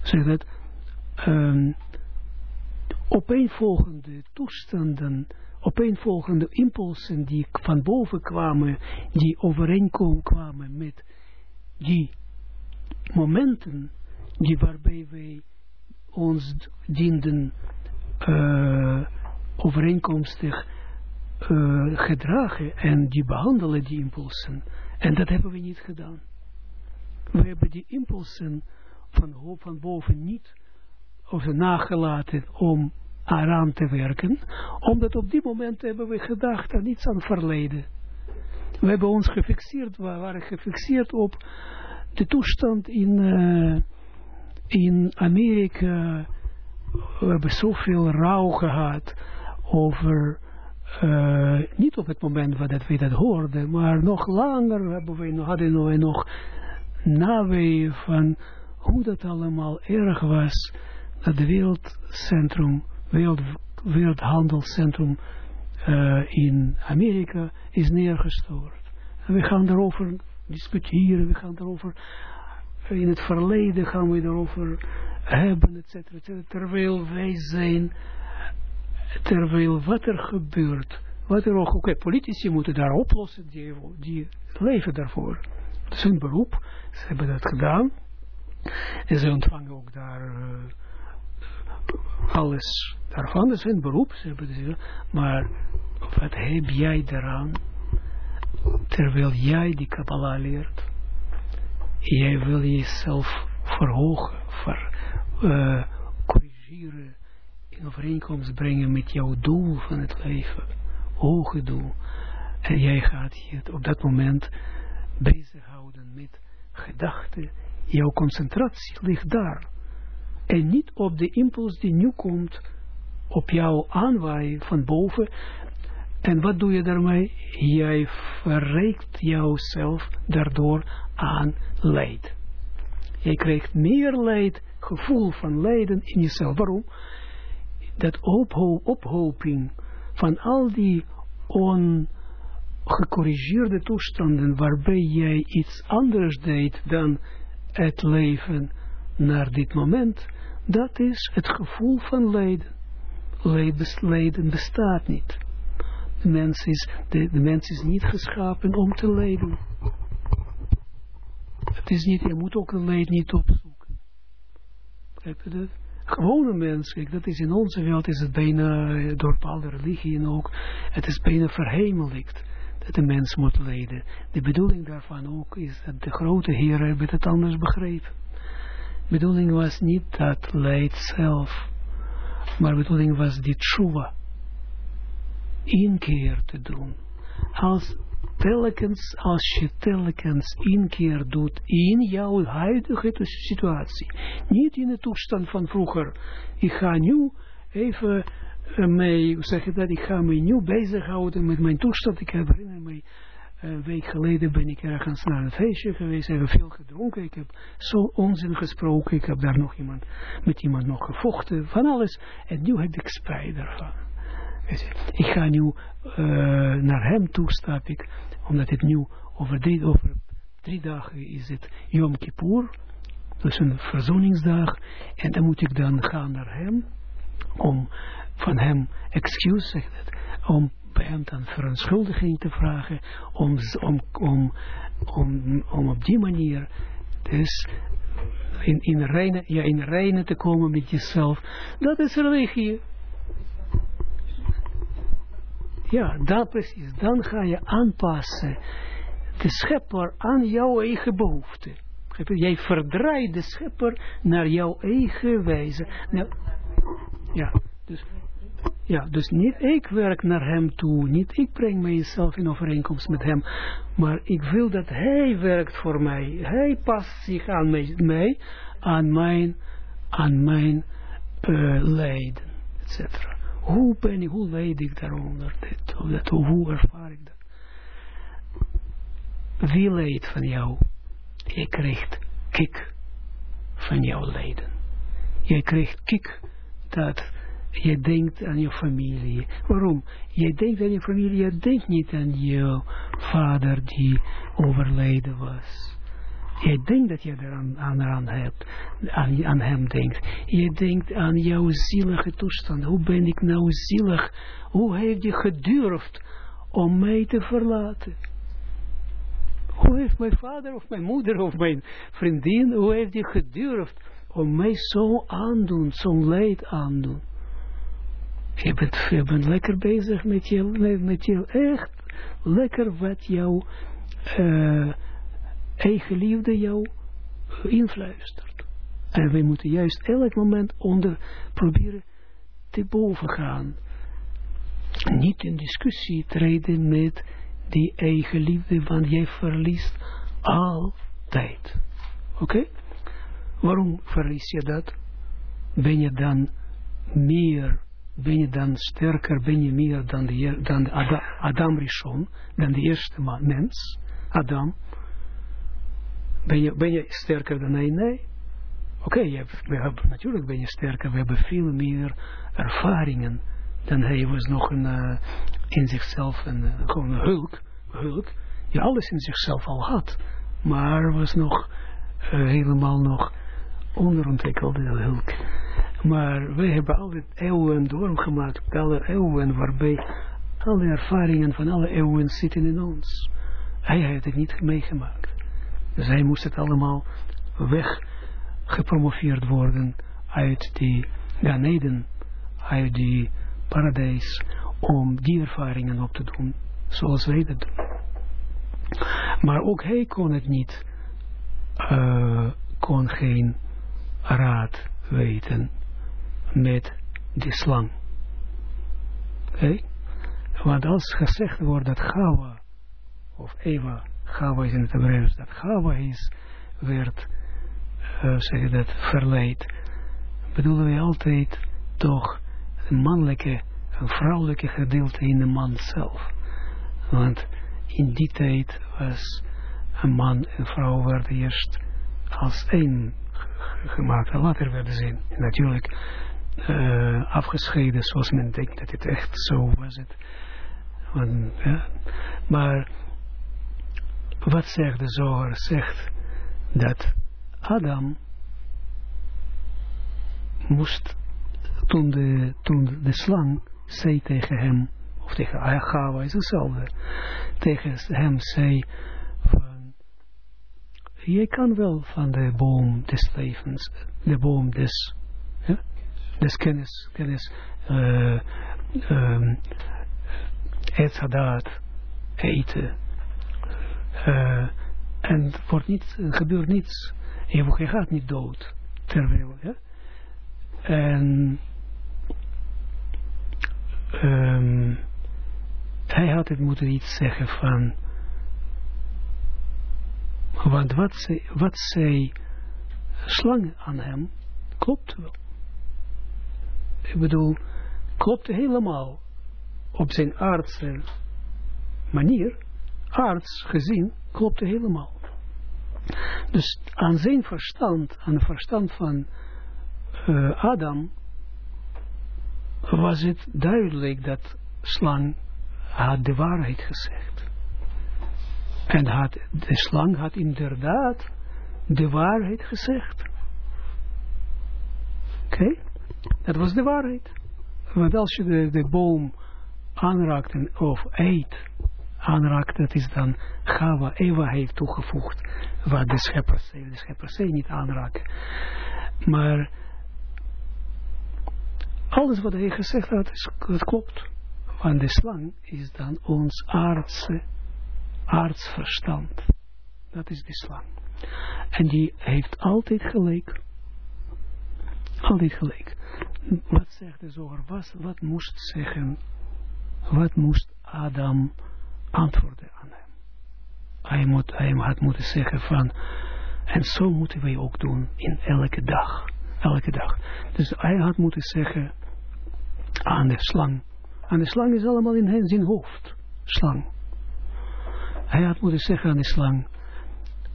[SPEAKER 1] zeg dat, um, opeenvolgende toestanden, opeenvolgende impulsen die van boven kwamen, die overeenkomen kwamen met die momenten die waarbij wij ons dienden uh, overeenkomstig uh, gedragen en die behandelen die impulsen. En dat hebben we niet gedaan. We hebben die impulsen van van boven niet of nagelaten om eraan te werken, omdat op die moment hebben we gedacht aan iets aan verleden. We hebben ons gefixeerd, we waren gefixeerd op de toestand in, uh, in Amerika. We hebben zoveel rouw gehad over, uh, niet op het moment dat we dat hoorden, maar nog langer hebben we, hadden we nog naweeën van hoe dat allemaal erg was, dat de wereldcentrum, wereld, wereldhandelscentrum uh, in Amerika is neergestort. En we gaan daarover discussiëren, we gaan daarover, in het verleden gaan we daarover hebben, et cetera, et cetera, terwijl wij zijn, terwijl wat er gebeurt, wat er ook, oké, politici moeten daar oplossen, die, die leven daarvoor. Dat is hun beroep, ze hebben dat gedaan, en ze ontvangen ook daar uh, alles daarvan, is hun beroep, maar wat heb jij daaraan, terwijl jij die Kabbalah leert, jij wil jezelf verhogen, ver, uh, corrigeren, in overeenkomst brengen met jouw doel van het leven, hoge doel. En jij gaat je op dat moment bezighouden met gedachten. Jouw concentratie ligt daar. En niet op de impuls die nu komt, op jouw aanwaaien van boven. En wat doe je daarmee? Jij verrijkt jouzelf daardoor aan leid. Jij krijgt meer leid, gevoel van lijden in jezelf. Waarom? Dat ophoping van al die on gecorrigeerde toestanden waarbij jij iets anders deed dan het leven naar dit moment, dat is het gevoel van lijden. Lijden bestaat niet. De mens is, de, de mens is niet geschapen om te lijden. Het is niet, je moet ook een leid niet opzoeken. Je dat? Gewone mens, kijk, dat is in onze wereld is het bijna, door bepaalde religieën ook, het is bijna verhemelijkt dat de mens moet lijden. De bedoeling daarvan ook is dat de grote Heer het anders begrepen. Bedoeling was niet dat leid zelf, maar bedoeling was die tshuva. Inkeer te doen. Als telkens, als je telkens inkeer doet in jouw huidige situatie. Niet in de toestand van vroeger. Ik ga nu even mee, hoe zeg je dat, ik ga me nu bezighouden met mijn toestand. Ik herinner me, een week geleden ben ik ergens naar een feestje geweest, heb veel gedronken, ik heb zo onzin gesproken, ik heb daar nog iemand, met iemand nog gevochten, van alles. En nu heb ik spijt ervan. Ik ga nu uh, naar hem toe, stap ik, omdat het nu over drie, over drie dagen is het Yom Kippur, dus een verzoeningsdag, en dan moet ik dan gaan naar hem, om van hem het, om hem dan verontschuldiging te vragen, om, om, om, om, om op die manier dus in, in, reine, ja, in reine te komen met jezelf. Dat is religie. Ja, dat precies. Dan ga je aanpassen de schepper aan jouw eigen behoefte. Jij verdraait de schepper naar jouw eigen wijze. Nou, ja, dus ja, dus niet ik werk naar hem toe, niet ik breng mijzelf in overeenkomst met hem, maar ik wil dat hij werkt voor mij. Hij past zich aan mij, aan mijn, aan mijn uh, lijden, etc. Hoe ben ik, hoe leid ik daaronder, dit, of dat, hoe ervaar ik dat? Wie leidt van jou? Je krijgt kik van jouw lijden. Je krijgt kik dat je denkt aan je familie. Waarom? Je denkt aan je familie, je denkt niet aan je vader die overleden was. Je denkt dat je eraan aan, aan, hem denkt. Je denkt aan jouw zielige toestand. Hoe ben ik nou zielig? Hoe heeft je gedurfd om mij te verlaten? Hoe heeft mijn vader of mijn moeder of mijn vriendin, hoe heeft je gedurfd om mij zo aandoen, zo'n leid aandoen? Je bent, je lekker bezig met je, met je echt lekker wat jouw uh, eigen liefde jou influistert. En wij moeten juist elk moment onder proberen te boven gaan. Niet in discussie treden met die eigen liefde, want jij verliest altijd. Oké? Waarom verlies je dat? Ben je dan meer, ben je dan sterker, ben je meer dan, de, dan Adam, Rishon, dan de eerste mens, Adam? Ben je, ben je sterker dan hij? Nee. Oké, okay, natuurlijk ben je sterker, we hebben veel meer ervaringen dan hij was nog een, uh, in zichzelf een, uh, hulk, hulk, die alles in zichzelf al had, maar was nog uh, helemaal nog onderontwikkelde hulk. Maar wij hebben altijd eeuwen doorgemaakt, alle eeuwen waarbij alle ervaringen van alle eeuwen zitten in ons. Hij heeft het niet meegemaakt. Dus hij moest het allemaal weg gepromoveerd worden uit die Ganeden, uit die paradijs, om die ervaringen op te doen, zoals wij dat doen. Maar ook hij kon het niet, uh, kon geen raad weten met die slang. Oké? Want als gezegd wordt dat Gawa, of Eva, Gawa is in het Hebreeuws, dat Gawa is, werd, uh, zeg dat, verleid, bedoelen we altijd toch een mannelijke, een vrouwelijke gedeelte in de man zelf. Want in die tijd was een man en vrouw werden eerst als één gemaakt. En later werden ze natuurlijk uh, afgescheiden zoals men denkt dat het echt zo was. Het. Ja. Maar wat zegt de Zohar? Zegt dat Adam moest, toen de, de slang zei tegen hem, of tegen Agawa is hetzelfde, tegen hem zei van, je kan wel van de boom des levens, de boom des, des kennis, kennis, uh, um, eten, uh, en wordt niet, gebeurt niets. Je, gaat niet dood. Terwijl, ja. En um, hij had het moeten iets zeggen van want wat zei, wat zei slang aan hem, klopt wel. Ik bedoel, klopt helemaal op zijn aardse manier, arts gezien, klopte helemaal. Dus aan zijn verstand, aan het verstand van uh, Adam, was het duidelijk dat slang had de waarheid gezegd. En had, de slang had inderdaad de waarheid gezegd. Oké? Dat was de waarheid. Want als je de, de boom aanraakt of eet, aanraakt, dat is dan Gava, Eva heeft toegevoegd, wat de schepper zei, de schepper zei niet aanraken. Maar alles wat hij gezegd had, is, dat klopt. Want de slang is dan ons aardse, aardsverstand. Dat is de slang. En die heeft altijd gelijk. Altijd gelijk. Wat zegt de zoger? Wat, moest zeggen? Wat moest Adam antwoorden aan hem. Hij, moet, hij had moeten zeggen van, en zo moeten wij ook doen in elke dag. Elke dag. Dus hij had moeten zeggen aan de slang. Aan de slang is allemaal in zijn hoofd. Slang. Hij had moeten zeggen aan de slang,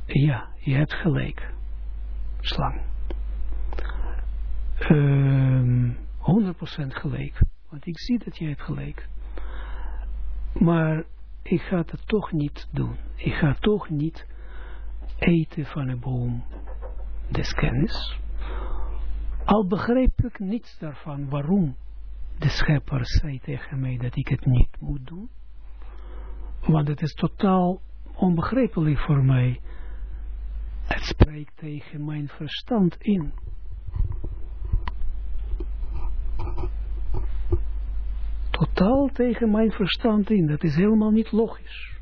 [SPEAKER 1] ja, je hebt gelijk. Slang. Um, ehm, 100% gelijk. Want ik zie dat je hebt gelijk. Maar ik ga het toch niet doen. Ik ga toch niet eten van een boom des kennis, al begreep ik niets daarvan waarom de schepper zei tegen mij dat ik het niet moet doen. Want het is totaal onbegrijpelijk voor mij. Het spreekt tegen mijn verstand in. Totaal tegen mijn verstand in. Dat is helemaal niet logisch.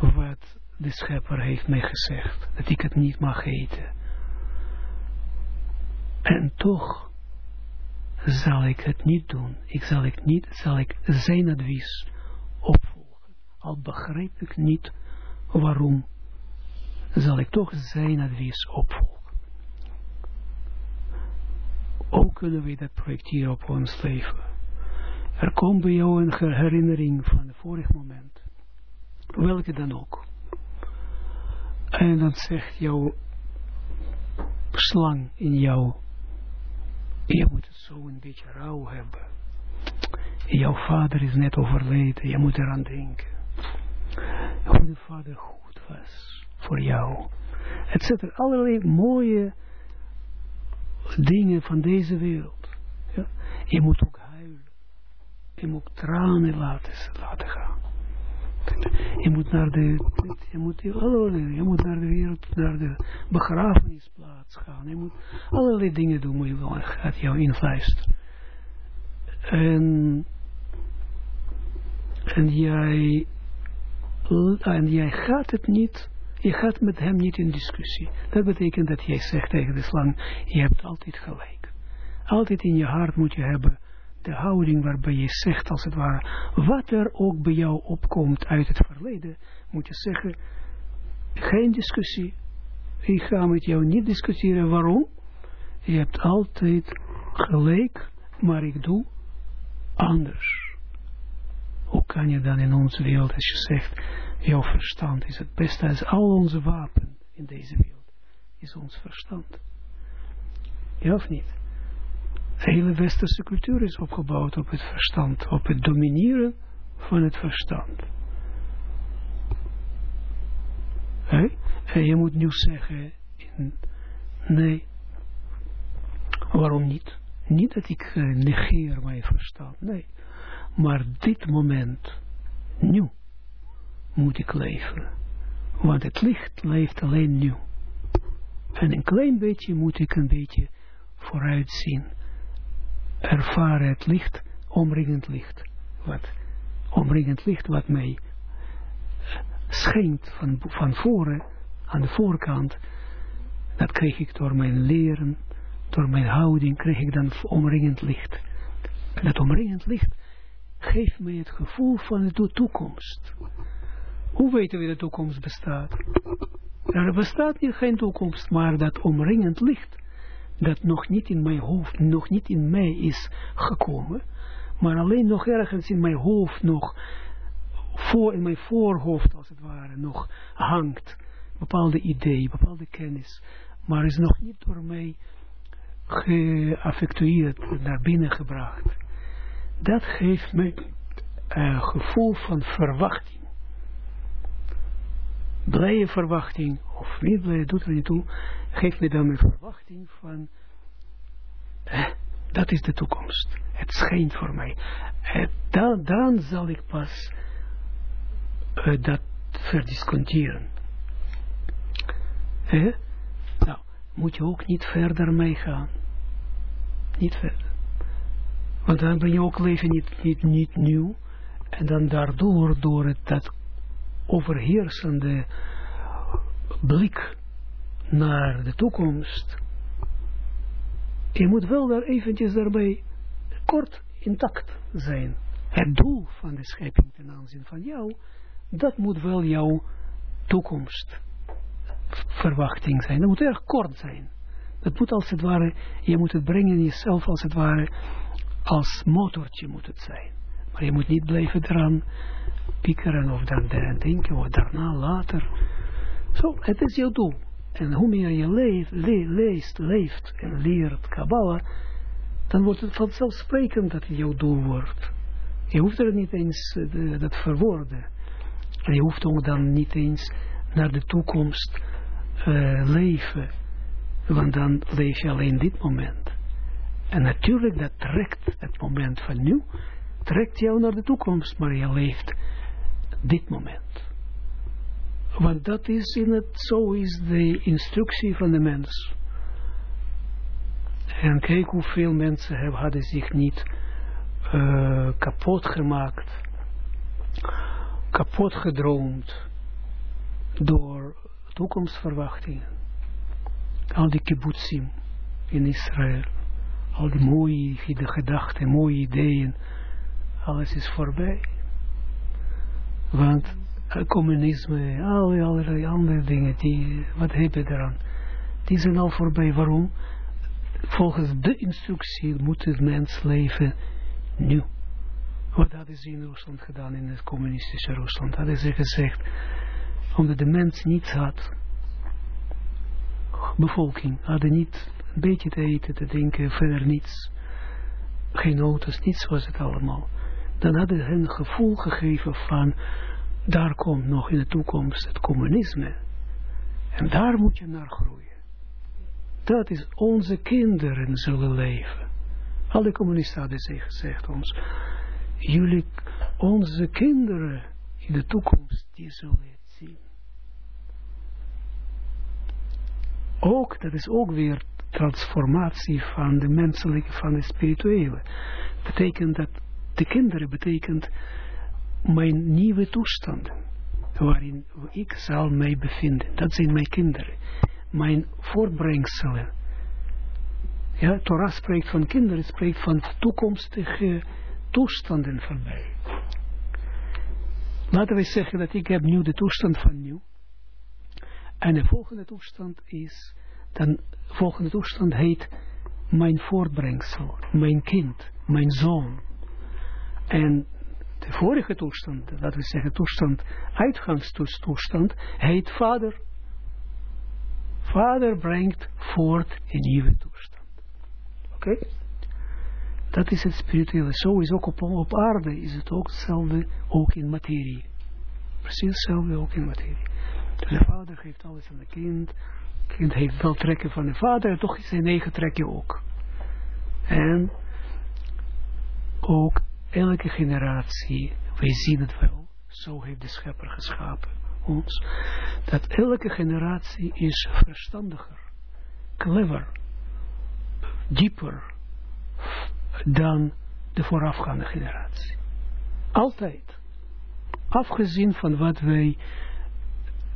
[SPEAKER 1] Wat de schepper heeft mij gezegd. Dat ik het niet mag eten. En toch zal ik het niet doen. Ik zal, ik niet, zal ik zijn advies opvolgen. Al begrijp ik niet waarom, zal ik toch zijn advies opvolgen. Ook kunnen we dat projecteren op ons leven. Er komt bij jou een herinnering van het vorige moment. Welke dan ook. En dan zegt jouw slang in jou je moet het zo een beetje rouw hebben. Jouw vader is net overleden. Je moet eraan denken. Hoe de vader goed was voor jou. Het zit allerlei mooie dingen van deze wereld. Ja? Je moet ook. Je moet tranen laten, laten gaan. Je moet naar de, je moet, je moet naar de wereld, naar de begrafenisplaats gaan. Je moet allerlei dingen doen, moet je gaat jou influisteren. En, en jij, en jij gaat het niet, je gaat met hem niet in discussie. Dat betekent dat jij zegt tegen de slang, je hebt altijd gelijk. Altijd in je hart moet je hebben de houding waarbij je zegt als het ware, wat er ook bij jou opkomt uit het verleden, moet je zeggen, geen discussie, ik ga met jou niet discussiëren, waarom? Je hebt altijd gelijk, maar ik doe anders. Hoe kan je dan in onze wereld, als je zegt, jouw verstand is het beste als al onze wapen in deze wereld, is ons verstand. Ja of niet? De hele westerse cultuur is opgebouwd op het verstand, op het domineren van het verstand. En je moet nu zeggen, nee, waarom niet? Niet dat ik uh, negeer mijn verstand, nee. Maar dit moment, nu, moet ik leven. Want het licht leeft alleen nu. En een klein beetje moet ik een beetje vooruitzien ervaren het licht, omringend licht. Wat omringend licht wat mij schijnt van, van voren, aan de voorkant, dat kreeg ik door mijn leren, door mijn houding, kreeg ik dan omringend licht. En dat omringend licht geeft mij het gevoel van de toekomst. Hoe weten we de toekomst bestaat? Er bestaat hier geen toekomst, maar dat omringend licht dat nog niet in mijn hoofd, nog niet in mij is gekomen, maar alleen nog ergens in mijn hoofd nog, voor, in mijn voorhoofd als het ware, nog hangt, bepaalde idee, bepaalde kennis, maar is nog niet door mij geaffectueerd, naar binnen gebracht. Dat geeft mij een gevoel van verwachting. Blije verwachting, of niet blije, doet er niet toe, geeft me dan een verwachting van, eh, dat is de toekomst. Het schijnt voor mij. Dan, dan zal ik pas eh, dat verdisconteren. Nou, moet je ook niet verder meegaan. Niet verder. Want dan ben je ook leven niet, niet, niet nieuw. En dan daardoor, door het dat overheersende blik naar de toekomst. Je moet wel daar eventjes daarbij kort intact zijn. Het doel van de schepping ten aanzien van jou, dat moet wel jouw toekomstverwachting zijn. Dat moet erg kort zijn. Dat moet als het ware, je moet het brengen in jezelf als het ware, als motortje moet het zijn. Maar je moet niet blijven eraan piekeren of dan denken, of daarna, later. Zo, het is jouw doel. En hoe meer je leeft, leest, leeft en leert Kabbalah, dan wordt het vanzelfsprekend dat het jouw doel wordt. Je hoeft er niet eens uh, dat verwoorden. En je hoeft ook dan niet eens naar de toekomst uh, leven. Want dan leef je alleen dit moment. En natuurlijk, dat trekt het moment van nu, trekt jou naar de toekomst, maar je leeft dit moment. Want dat is in het, zo is de instructie van de mens. En kijk hoeveel mensen hebben, hadden zich niet uh, kapot gemaakt, kapot gedroomd door toekomstverwachtingen. Al die kibbutzim in Israël, al die mooie gedachten, mooie ideeën, alles is voorbij. Want communisme, alle, allerlei andere dingen, die, wat heb je eraan? Die zijn al voorbij. Waarom? Volgens de instructie moet het mens leven nu. Wat hadden ze in Rusland gedaan, in het communistische Rusland? Hadden ze gezegd, omdat de mens niets had, bevolking hadden niet een beetje te eten, te drinken, verder niets. Geen auto's, niets was het allemaal. Dan hadden hen gevoel gegeven van, daar komt nog in de toekomst het communisme. En daar moet je naar groeien. Dat is onze kinderen zullen leven. Alle communisten hadden zich gezegd ons, jullie, onze kinderen in de toekomst, die zullen het zien. Ook, dat is ook weer transformatie van de menselijke, van de spirituele. Betekent dat, de kinderen betekent mijn nieuwe toestanden, waarin ik zal mij bevinden. Dat zijn mijn kinderen, mijn voortbrengselen. Ja, Torah spreekt van kinderen, spreekt van toekomstige toestanden van mij. Laten we zeggen dat ik heb nu de toestand van nu. En de volgende toestand is, dan volgende toestand heet mijn voortbrengsel, mijn kind, mijn zoon. En de vorige toestand, laten we zeggen toestand, uitgangstoestand, heet vader. Vader brengt voort een nieuwe toestand. Oké? Dat is het spirituele. Zo is ook op, op aarde, is het ook hetzelfde, ook in materie. Precies hetzelfde ook in materie. Dus de vader geeft alles aan het kind. Het kind heeft wel trekken van de vader, en toch is zijn eigen trekken ook. En ook elke generatie, wij zien het wel, zo heeft de schepper geschapen ons, dat elke generatie is verstandiger, clever, dieper dan de voorafgaande generatie. Altijd. Afgezien van wat wij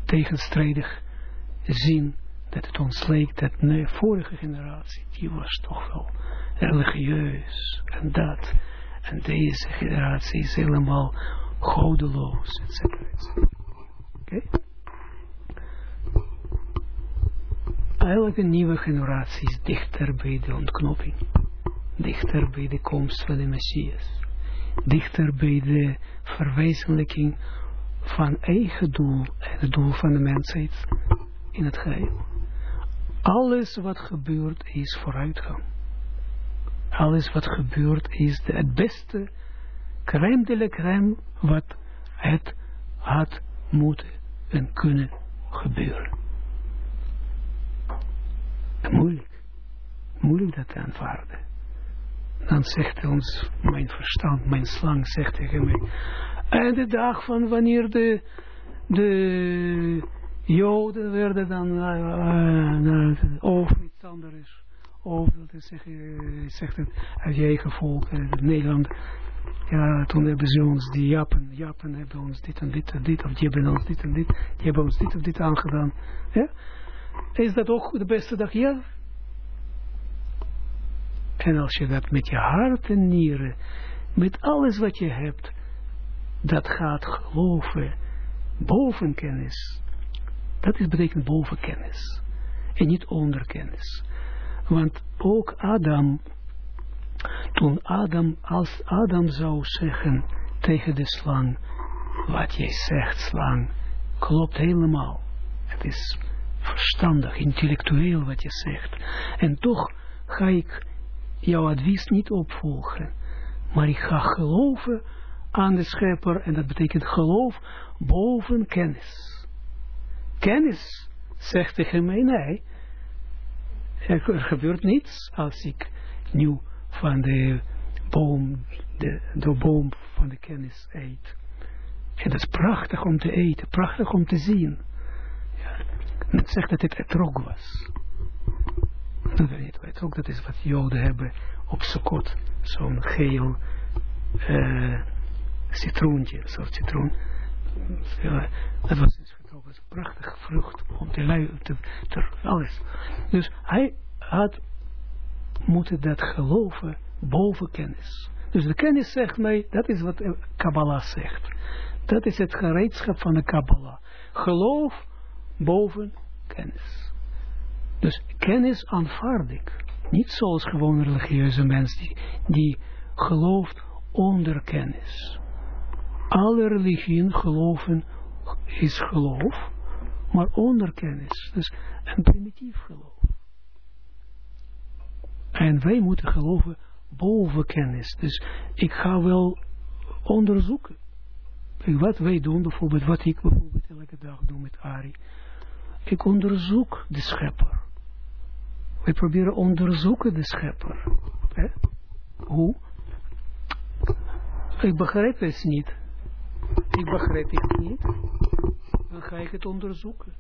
[SPEAKER 1] tegenstrijdig zien, dat het ons leek dat de vorige generatie, die was toch wel religieus en dat. En deze generatie is helemaal godeloos, etc. Oké? Elke nieuwe generatie is dichter bij de ontknoping. Dichter bij de komst van de Messias. Dichter bij de verwezenlijking van eigen doel en het doel van de mensheid in het geheel. Alles wat gebeurt is vooruitgang. Alles wat gebeurt is de, het beste crème de wat het had moeten en kunnen gebeuren. Moeilijk. Moeilijk dat te aanvaarden. Dan zegt ons mijn verstand, mijn slang zegt tegen mij, en de dag van wanneer de, de Joden werden dan uh, uh, over iets anders. Of dat zeg, zegt het uit je eigen volk, Nederland. Ja, toen hebben ze ons, die Japan, Japan hebben ons dit en dit en dit, of die hebben ons dit en dit, die hebben ons dit of dit aangedaan. Is dat ook de beste dag? Ja. En als je dat met je hart en nieren, met alles wat je hebt, dat gaat geloven boven kennis. Dat is betekent boven kennis. En niet onder kennis. Want ook Adam, toen Adam, als Adam zou zeggen tegen de slang, wat jij zegt slang, klopt helemaal. Het is verstandig, intellectueel wat je zegt. En toch ga ik jouw advies niet opvolgen. Maar ik ga geloven aan de schepper en dat betekent geloof boven kennis. kennis zegt tegen mij, nee, er, gebeurt niets als ik nu van de boom, de, de boom van de kennis eet. En dat is prachtig om te eten, prachtig om te zien. Ja. Het zegt dat het etrog was. Dat weet niet, etrog dat is wat joden hebben op Sukkot. Zo'n geel uh, citroentje, een soort citroen. Dat was een prachtige vrucht om te, alles. Dus hij had moeten dat geloven boven kennis. Dus de kennis zegt mij, dat is wat Kabbalah zegt. Dat is het gereedschap van de Kabbalah. Geloof boven kennis. Dus kennis aanvaard ik. Niet zoals gewoon religieuze mens die, die gelooft onder kennis. Alle religieën geloven is geloof, maar onder kennis. Dus een primitief geloof. En wij moeten geloven boven kennis. Dus ik ga wel onderzoeken. Wat wij doen, bijvoorbeeld, wat ik bijvoorbeeld elke dag doe met Ari. Ik onderzoek de schepper. Wij proberen onderzoeken de schepper. Hè? Hoe? Ik begrijp het niet. Ik begrijp het niet. Dan ga ik het onderzoeken.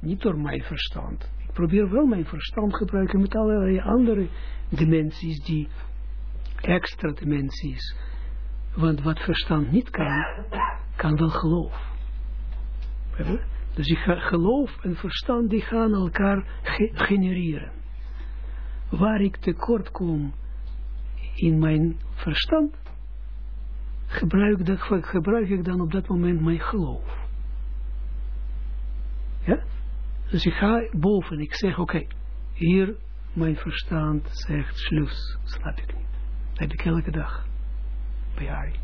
[SPEAKER 1] Niet door mijn verstand. Ik probeer wel mijn verstand gebruiken met allerlei andere dimensies die extra dimensies. Want wat verstand niet kan, kan wel geloof. Dus ik ga, geloof en verstand die gaan elkaar genereren. Waar ik tekort kom in mijn verstand, gebruik, dat, gebruik ik dan op dat moment mijn geloof. Ja? Dus ik ga boven, ik zeg oké, hier mijn verstand zegt slus, snap ik niet. Dat heb ik elke dag. Bij Ari.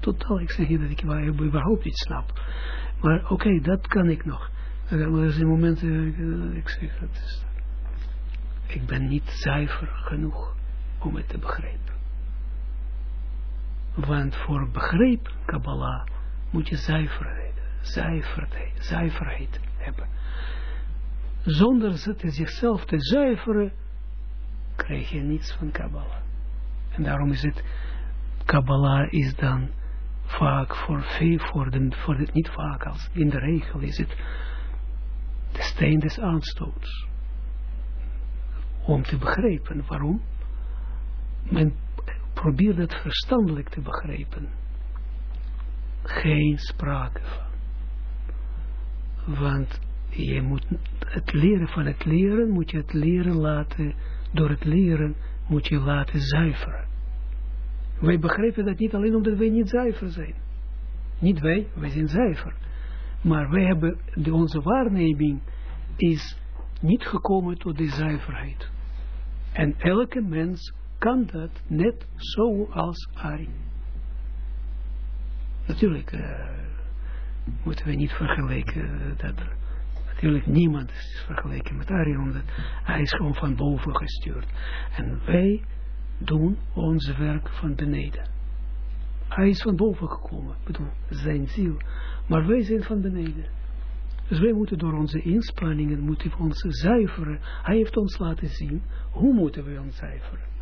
[SPEAKER 1] Totaal, ik zeg niet dat ik überhaupt niet snap. Maar oké, dat kan ik nog. Er zijn momenten, uh, ik zeg, dat is, ik ben niet zuiver genoeg om het te begrijpen. Want voor begrip, Kabbalah, moet je zuiverheid, zuiverheid, hebben. Zonder zichzelf te zuiveren, krijg je niets van Kabbalah. En daarom is het, Kabbalah is dan vaak voor veel, voor, de, voor niet vaak als in de regel is het de steen des aanstoots. Om te begrijpen waarom. Men probeert het verstandelijk te begrijpen. Geen sprake van. Want je moet het leren van het leren, moet je het leren laten, door het leren moet je laten zuiveren. Wij begrijpen dat niet alleen omdat wij niet zuiver zijn. Niet wij, wij zijn zuiver. Maar wij hebben, de, onze waarneming is niet gekomen tot die zuiverheid. En elke mens kan dat net zoals Ari. Natuurlijk uh, moeten we niet vergelijken dat natuurlijk niemand is vergeleken met Ari, omdat hij is gewoon van boven gestuurd. En wij doen ons werk van beneden. Hij is van boven gekomen, bedoel, zijn ziel. Maar wij zijn van beneden. Dus wij moeten door onze inspanningen, moeten we ons zuiveren. Hij heeft ons laten zien, hoe moeten we ons zuiveren.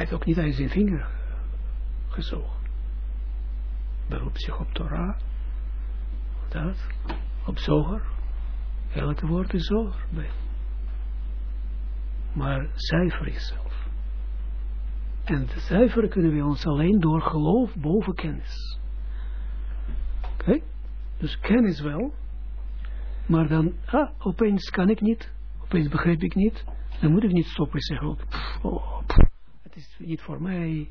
[SPEAKER 1] Heeft ook niet uit zijn vinger gezogen. Beroept zich op Torah. Dat. Op zoger. Elke woord is zoger maar zuiver zelf. En zuiveren kunnen we ons alleen door geloof boven kennis. Oké? Dus kennis wel, maar dan, ah, opeens kan ik niet, opeens begrijp ik niet, dan moet ik niet stoppen en zeggen, oh, het is niet voor mij,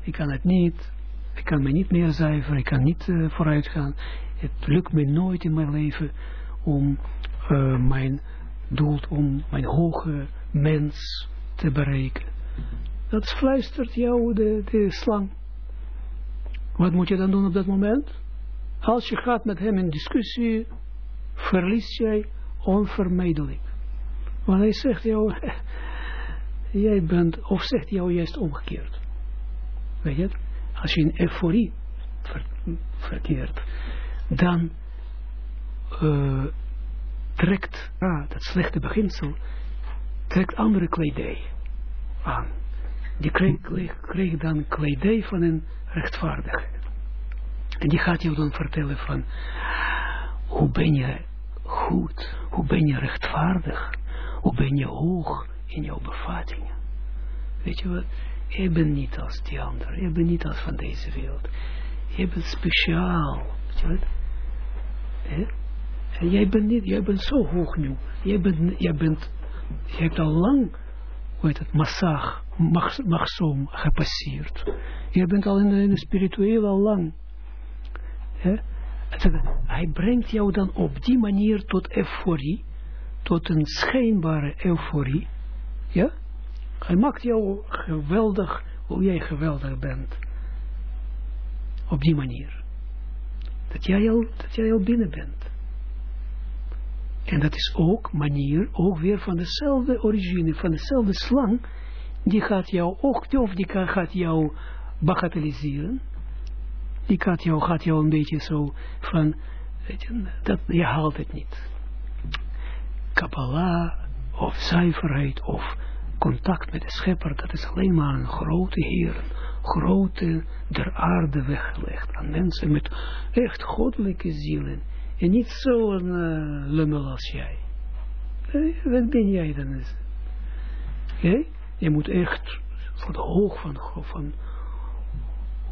[SPEAKER 1] ik kan het niet, ik kan me niet meer zuiveren, ik kan niet uh, vooruit gaan. Het lukt me nooit in mijn leven om uh, mijn doel, om mijn hoge mens te bereiken. Dat fluistert jou de, de slang. Wat moet je dan doen op dat moment? Als je gaat met hem in discussie, verlies jij onvermijdelijk. Want hij zegt jou, jij bent, of zegt jou juist omgekeerd. Weet je Als je in euforie ver, verkeert, dan uh, trekt, ah, dat slechte beginsel, trekt andere kledij aan. Die kreeg dan kledij van een rechtvaardige. En die gaat jou dan vertellen van, hoe ben je goed, hoe ben je rechtvaardig, hoe ben je hoog in jouw bevattingen. Weet je wat, je bent niet als die ander, je bent niet als van deze wereld. Je bent speciaal, weet je wat. En jij bent niet, jij bent zo hoog nu. Jij bent, jij bent, je hebt al lang, hoe heet het, massag, magzoom gepasseerd. Je bent al in de, in de spiritueel al lang. Hij brengt jou dan op die manier tot euforie, tot een schijnbare euforie. Ja? Hij maakt jou geweldig, hoe jij geweldig bent. Op die manier. Dat jij al, dat jij al binnen bent. En dat is ook manier, ook weer van dezelfde origine, van dezelfde slang, die gaat jou ook, of die gaat jou bagatelliseren, die gaat jou, gaat jou een beetje zo van, dat, je haalt het niet. Kabbalah, of zuiverheid, of contact met de schepper, dat is alleen maar een grote Heer, grote der aarde weggelegd aan mensen met echt goddelijke zielen. En niet zo'n uh, lummel als jij. Eh, wat ben jij dan eens? Okay? Je moet echt van hoog van, van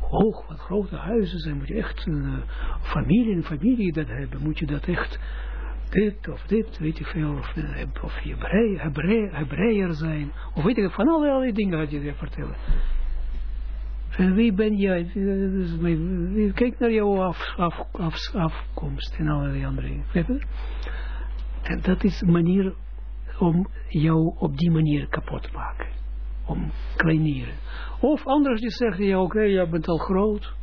[SPEAKER 1] hoog van grote huizen zijn, moet je echt een uh, familie en familie dat hebben, moet je dat echt dit of dit, weet je veel, of, uh, of Hebreeër zijn, of weet ik, van allerlei dingen had je vertellen. En wie ben jij? Kijk naar jouw af, af, af, afkomst en allerlei andere dingen. En dat is een manier om jou op die manier kapot te maken. Om kleineren. Of anders die zegt, ja oké, okay, jij bent al groot.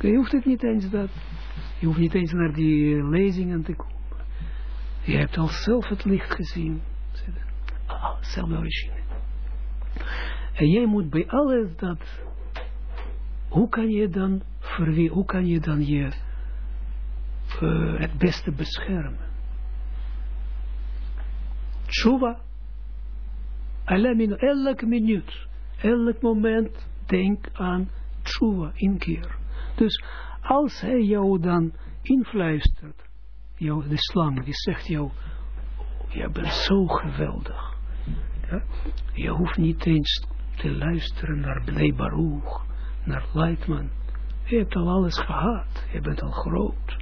[SPEAKER 1] je hoeft het niet eens dat. Je hoeft niet eens naar die lezingen te komen. Je hebt al zelf het licht gezien. Ah, zelf origine. En jij moet bij alles dat hoe kan je dan, wie, hoe kan je dan je uh, het beste beschermen? Tshuva, min, elk minuut, elk moment denk aan tshuva, inkeer. Dus als hij jou dan influistert, jou, de slang, die zegt jou, je bent zo geweldig. Ja? Je hoeft niet eens te luisteren naar Bnei Baruch, naar Leitman. Je hebt al alles gehad. Je bent al groot.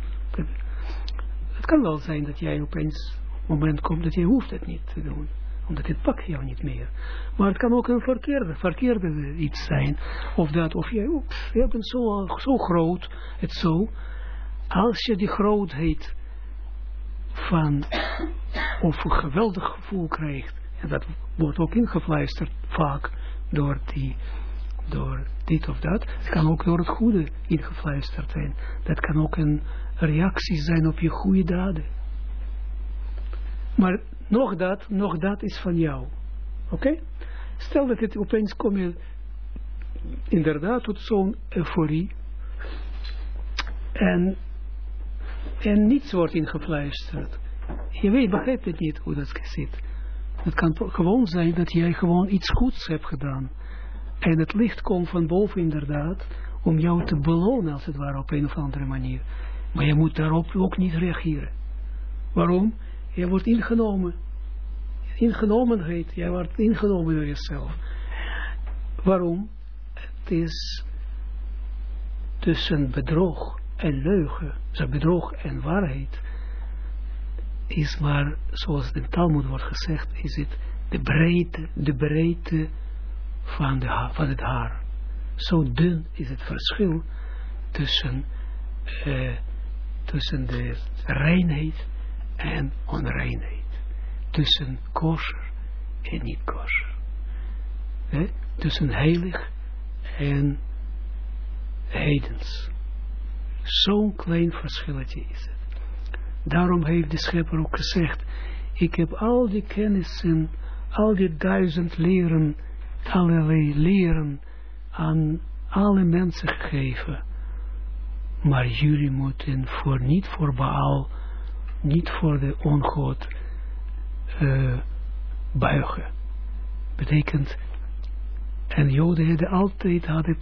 [SPEAKER 1] Het kan wel zijn dat jij opeens een moment komt dat je hoeft het niet te doen. Omdat het pakt jou niet meer. Maar het kan ook een verkeerde, verkeerde iets zijn. Of dat, of jij, je bent zo, zo groot. Het zo. Als je die grootheid van, of een geweldig gevoel krijgt. En dat wordt ook ingefluisterd vaak door die door dit of dat. Het kan ook door het goede ingefluisterd zijn. Dat kan ook een reactie zijn op je goede daden. Maar nog dat, nog dat is van jou. Oké? Stel dat het opeens kom je inderdaad tot zo'n euforie. En, en niets wordt ingefluisterd. Je weet, begrijpt het niet hoe dat zit. Het kan gewoon zijn dat jij gewoon iets goeds hebt gedaan. En het licht komt van boven inderdaad, om jou te belonen als het ware op een of andere manier. Maar je moet daarop ook niet reageren. Waarom? Je wordt ingenomen. Ingenomenheid, jij wordt ingenomen door jezelf. Waarom? Het is tussen bedrog en leugen, dus bedrog en waarheid, is maar, zoals in Talmud wordt gezegd, is het de breedte, de breedte van, de, van het haar. Zo dun is het verschil tussen, uh, tussen de reinheid en onreinheid. Tussen kosher en niet kosher. Eh? Tussen heilig en heidens. Zo'n klein verschilletje is het. Daarom heeft de schepper ook gezegd, ik heb al die kennissen, al die duizend leren allerlei leren aan alle mensen gegeven. Maar jullie moeten voor niet voor Baal niet voor de ongod uh, buigen. Betekent, en Joden hadden altijd hadden